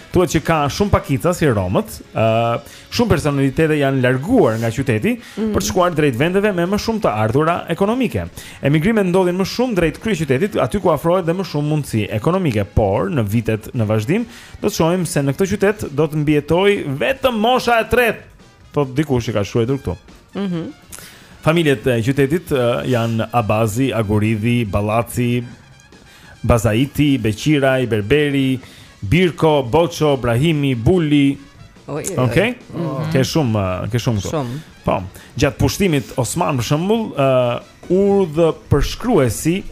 Thuhet që ka shumë pakica si romët, ë uh, shumë personalitete janë larguar nga qyteti mm -hmm. për të shkuar drejt vendeve me më shumë të ardhura ekonomike. Emigrimet ndodhin më shumë drejt kryeqytetit, aty ku afrohet dhe më shumë mundësi ekonomike, por në vitet në vazhdim do të shohim se në këtë qytet do të mbijetojë vetëm mosha e tretë, thotë dikush që ka shkruar këtu. Mhm. Familjet e qytetit uh, janë Abazi, Aguridhi, Ballaci, Bazaiti, Beqiraj, Berberi, Birko, Boço, Brahimi, Buli. Okej. Okay? Mm -hmm. Ke shumë, uh, ke shumë këtu. Shumë. Po. Gjatë pushtimit Osman për shembull, ë uh, udhëpërshkruesi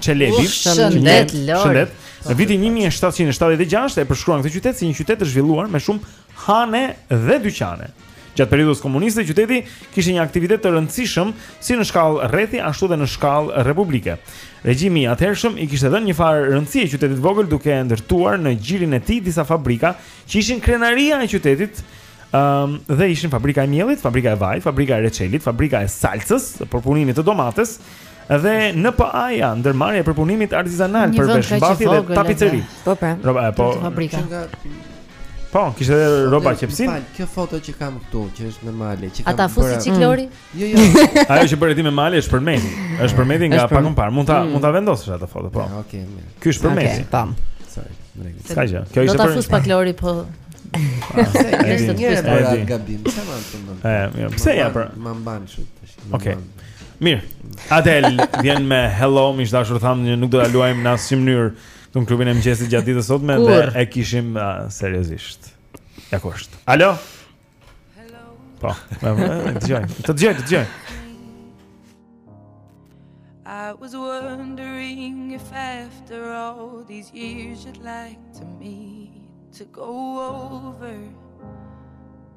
Çelebi, shëndet Lori. Shëndet. Në vitin 1776 e përshkruan këtë qytet si një qytet të zhvilluar me shumë hane dhe dyqane. Gjatë periudhës komuniste qyteti kishte një aktivitet të rëndësishëm si në shkallë rrethi ashtu dhe në shkallë republike. Regjimi i atëhershëm i kishte dhënë një farë rëndësie qytetit të vogël duke ndërtuar në gjirin e tij disa fabrika që ishin krenaria e qytetit um, dhe ishin fabrika e miellit, fabrika e vajit, fabrika e reçelit, fabrika e salcës, përpunimit të domates Dhe NPA-ja, ndërmarrja e përpunimit artizanal për veshmbathje dhe tapiceri. Po pra. Rroba po. Fabrika. Po, kishte edhe rrobaqepësinë. Fal, kjo foto që kam këtu, që është me male, që kam. A ta fusi çik Lori? Mm. Jo, jo. Ajo që bëre ti me male është për Medi. Është për Medi nga pak më parë. Mund ta mm. mund ta vendosësh atë foto, po. Ah, okej, mirë. Ky është për Medi. Po. Sorry. S'ka gjë. Kjo ishte për. Do ta fus pak Lori, po. Pse ah, e gabim? Çfarë mund të bëj? Ëh, pse ja për? Ma mban shumë tash. Okej. Mirë. Adele vjen me hello, miq të dashur, thamë nuk do ta luajmë në asnjë mënyrë në klubin e mëngjesit gjatë ditës sotme dhe e kishim uh, seriozisht. Ja ku është. Alo. Hello. Po. Të dëgjoj. Të dëgjoj, të dëgjoj. I was wondering if after all these years you'd like to meet to go over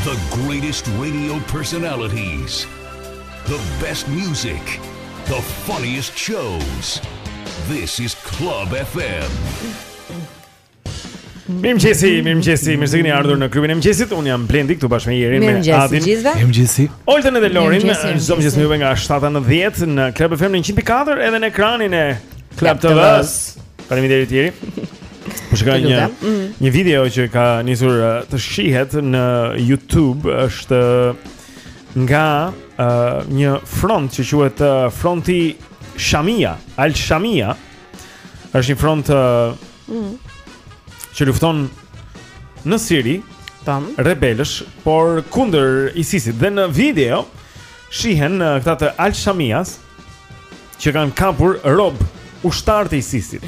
The greatest radio personalities The best music The funniest shows This is Club FM Mirëmëngjesi, mirëmëngjesi, mirë se keni ardhur në klubin e mëngjesit Unë jam Blendi këtu bashkë me Jerin, me Adin Mirëmëngjesi Oltën edhe Lorin, çdo mëngjes me ju nga 7 në 10 Në Club FM në 100.4 edhe në ekranin e Club TV-së Faleminderit Jeri Po shikoj një mm. një video që ka nisur uh, të shihet në YouTube është uh, nga uh, një front që quhet uh, fronti Shamia, Al Shamia. Është një front uh, mm. që lufton në Siri, tam, rebelësh, por kundër ISIS-it. Dhe në video shihen uh, këta të Al Shamias, që kanë kapur rob ushtarë të ISIS-it.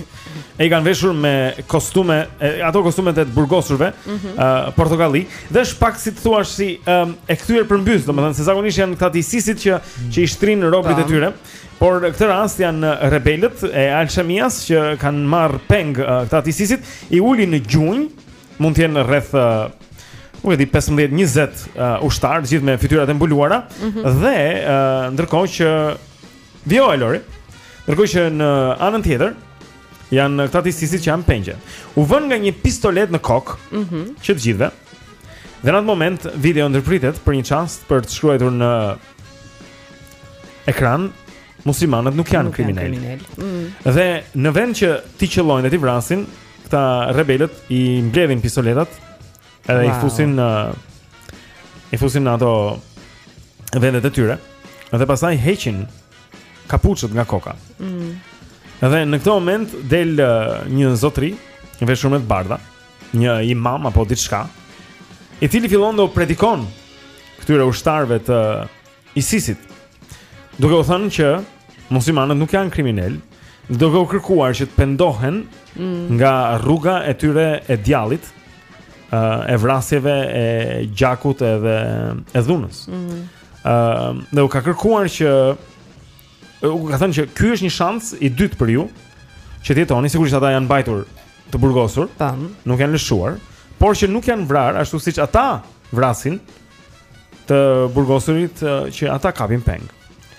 E i kanë veshur me kostume, e, ato kostumet e të burgosurve, ë mm -hmm. portokalli, dhe është pak si të thuash si um, e kthyer përmbys, domethënë se zakonisht janë këta të ISIS-it që që i shtrijnë robërit e tyre. Por në këtë rast janë rebelët e Al-Shamias që kanë marrë peng uh, këta të ISIS-it, i ulin në gjunjë mund të jenë rreth Nuk e di 15-20 uh, ushtarë, të gjithë me fytyrat e mbuluara mm -hmm. dhe uh, ndërkohë që Vijo, Lori, ndërkohë që në anën tjetër janë këta të ISIS-it që janë pengje. U vënë nga një pistoletë në kokë, mm -hmm. që të gjithëve. Dhe në atë moment videoja ndërpritet për një çast për të shkruajtur në ekran muslimanët nuk janë kriminelë. Kriminel. Mm. Dhe në vend që t'i qëllojnë dhe t'i vrasin, këta rebelët i mbledhin pistoletat edhe wow. i fusin në i fusin në ato vendet e tyre dhe pastaj heqin kapuçët nga koka. Mm. Dhe në këtë moment del një zotëri i veshur me të bardha, një imam apo diçka, i cili fillon dhe u predikon këtyre ushtarëve të ISIS-it. Duke u thënë që muslimanët nuk janë kriminelë, duke u kërkuar që të pendohen mm. nga rruga e tyre e djallit, e vrasjeve e gjakut edhe e dhunës. Ëh, mm. uh, dhe u ka kërkuar që u ka thënë që ky është një shans i dytë për ju që të jetoni, sigurisht ata janë mbajtur të burgosur, Tamam. nuk janë lëshuar, por që nuk janë vrarë ashtu siç ata vrasin të burgosurit që ata kapin peng.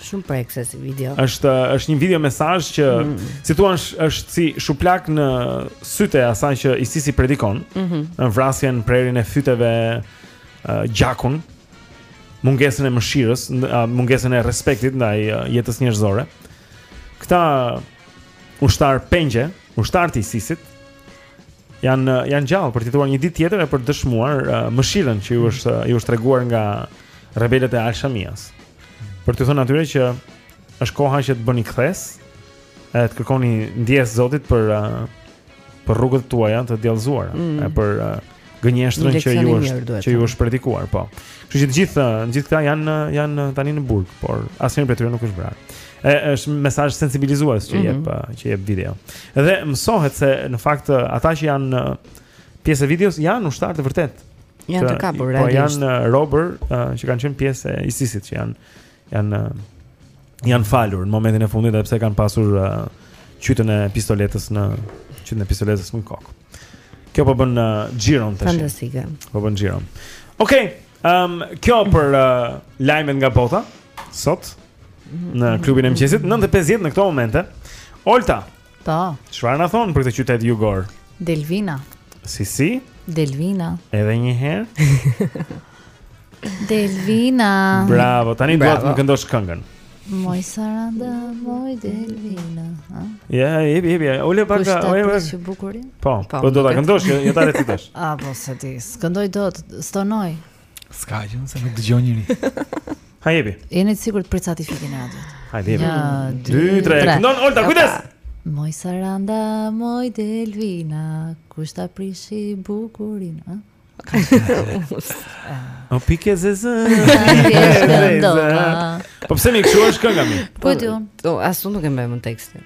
Shumë prekëse si video. Është është një video mesazh që mm. si të thuash është si shuplakë në sytë e asaj që ISIS-i predikon. Mm -hmm. Në vrasjen, prerjen e fyteve, uh, gjakun, mungesën e mëshirës, uh, mungesën e respektit ndaj uh, jetës njerëzore. Këta ushtarë pengje, ushtarë të ISIS-it janë janë gjallë për të jetuar një ditë tjetër e për të dëshmuar uh, mëshirën që iu mm. është iu është treguar nga rebelët e Al-Shamias. Për t'ju thënë atyre që është koha që të bëni kthesë, e të kërkoni ndjesë Zotit për uh, për rrugët tuaja të djallëzuara, mm. e për uh, gënjeshtrën që ju është që ju është predikuar, po. Kështu që të gjithë, të gjithë këta janë janë tani në burg, por asnjëri prej tyre nuk është vrarë. Është mesazh sensibilizues që jep mm -hmm. që jep videoja. Dhe mësohet se në fakt ata që janë pjesë e videos janë ushtarë të vërtetë. Janë të kapur po, realisht. Po janë robër uh, që kanë qenë pjesë e ISIS-it që janë janë janë falur në momentin e fundit edhe pse kanë pasur uh, tytën e pistoletës në tytën e pistoletës në kokë. Kjo po bën xhiron uh, tash. Fantastike. Po bën xhiron. Okej. Okay, um, kjo për uh, lajmet nga bota sot në klubin e mëngjesit 9:50 në këto momente. Olta, Po. Çfarë na thon për këtë qytet jugor? Delvina. Si si? Delvina. Edhe një herë. Delvina. Bravo, tani dua të më këndosh këngën. Moj Saranda, moj Delvina. Ja, e bi, e bi, o le baka, o e baka. bukurin? Po, po, po dua ta këndosh, jo, jo ta recitosh. A, po, se ti, s'këndoj do të, stonoj. S'ka gjë, se nuk dëgjon njeri. Ha jepi. Jeni të sigurt po s'na i fikin radiot. Ha jepi. 1 2 3. Këndon Olta, kujdes. Moj Saranda, moj Delvina, kush ta prishi bukurin, ha? O pike zezë. Po pse më këndove këngën? Po ti. As unë nuk e mbaj më tekstin.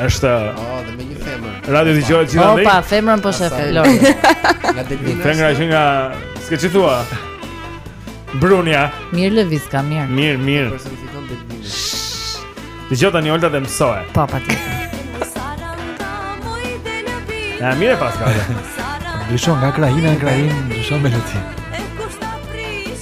Është Oh, dhe me një femër. Radio dëgjohet gjithë. Opa, femrën po shef Flor. Nga Delvina. Femra që nga s'ke çitua. Brunia. Mirë lëviz ka mirë. Mirë, mirë. Personifikon Delvinën. Dëgjoje një Olta dhe mësoje. Po, patjetër. Ja, mirë pas ka. Ndryshon nga krahina në krahinë, ndryshon me lëti.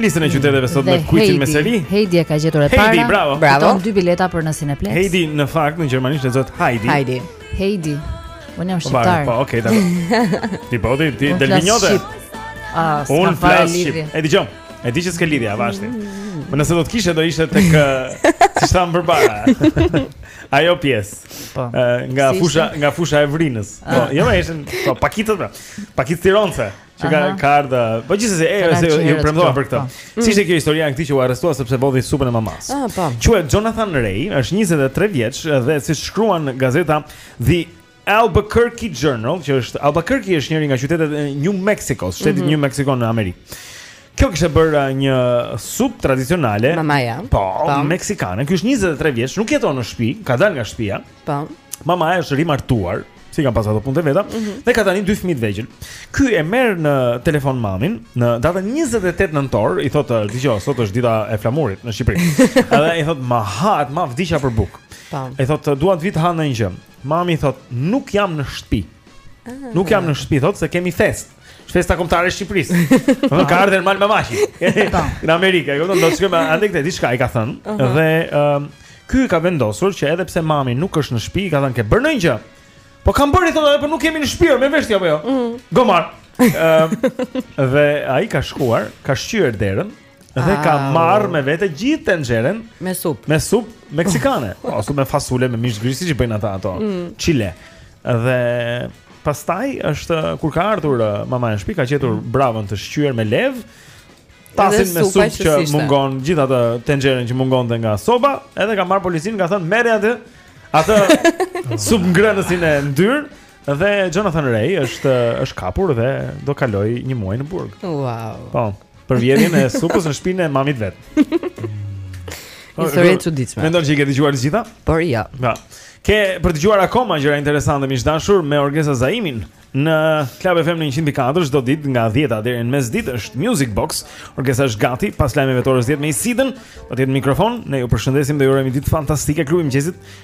Listën e qyteteve sot me kuicin me seri. Heidi e ka gjetur e para. Heidi, bravo. Bravo. Dy bileta për në Cineplex. Heidi në fakt në gjermanisht lexohet Heidi. Heidi. Heidi. Unë jam po, shqiptar. Po, okay, dakor. Ti po ti ti delvinjote. Ah, unë flas shqip. E dëgjom. E di që s'ke lidhje, a vashti. Mm. Po nëse do të kishe do ishte tek si shtam përpara. Ajo pjesë. Po. Nga fusha, nga fusha e Vrinës. Po, ah. jo më ishin, po pakicat. Pra. Pakicë tironse. Që ka karta. Po gjithsesi, unë ju premtova për këtë. Po. Si ishte kjo historia e këtij që u arrestua sepse vodhi supën e mamas. Ah, po. Quhet Jonathan Ray, është 23 vjeç dhe si shkruan gazeta The Albuquerque Journal, që është Albuquerque është njëri nga qytetet e New Mexico, shtetit mhm. New Mexico në Amerikë. Kjo kishte bërë uh, një supë tradicionale. Mamaja. Po, po. meksikane. Ky është 23 vjeç, nuk jeton në shtëpi, ka dalë nga shtëpia. Po. Mamaja është rimartuar, se i ka pas ato punët e veta, mm -hmm. dhe ka tani dy fëmijë të vegjël. Ky e merr në telefon mamin në datën 28 nëntor, i thotë, "Dëgjo, sot është dita e flamurit në Shqipëri." Edhe i thotë, "Më hahet, ma vdiqa për bukë." Po. I thotë, "Dua të vij të ha ndonjë gjë." Mami i thotë, "Nuk jam në shtëpi." Ah. Nuk jam në shtëpi, thotë se kemi festë. Festa kombëtare e Shqipërisë. Do ka ardhur mal me mashi. Në Amerikë, e kupton, do të shkojmë anë këtej diçka i ka thënë uh -huh. dhe um, ky ka vendosur që edhe pse mami nuk është në shtëpi, ka thënë ke bërë ndonjë gjë. Po kam bërë i thotë edhe po nuk jemi në shtëpi, merr vesh ti apo jo. Uh mhm. -huh. Gomar. Ëm um, dhe ai ka shkuar, ka shqyer derën. Dhe ka marrë me vete gjithë tenxheren me supë. Me supë meksikane, po supë me fasule me mish gri siç bëjnë ata ato. Mm. Chili. Dhe pastaj është kur ka ardhur uh, mamaja në shpi ka gjetur mm. bravën të shqyer me levë. Tasin me supë që, që mungon gjithë atë tenxheren që mungonte nga soba, edhe ka marrë policinë, ka thënë merreni atë atë supëngrënësin e ndyrë. Dhe Jonathan Ray është është kapur dhe do kalojë një muaj në burg. Wow. Po, për vjedhjen e supës në shpinë e mamit të vet. Po, Histori e çuditshme. Mendon se i ke dëgjuar të gjitha? Por jo. Ja. Ke për të dëgjuar akoma gjëra interesante miq të dashur me Orgesa Zaimin në Club FM në 104 çdo ditë nga 10-a deri në mesditë është Music Box. Orgesa është gati pas lajmeve të orës 10 me Isidën. Do të jetë në mikrofon. Ne ju përshëndesim dhe ju urojmë ditë fantastike klubi i mëngjesit.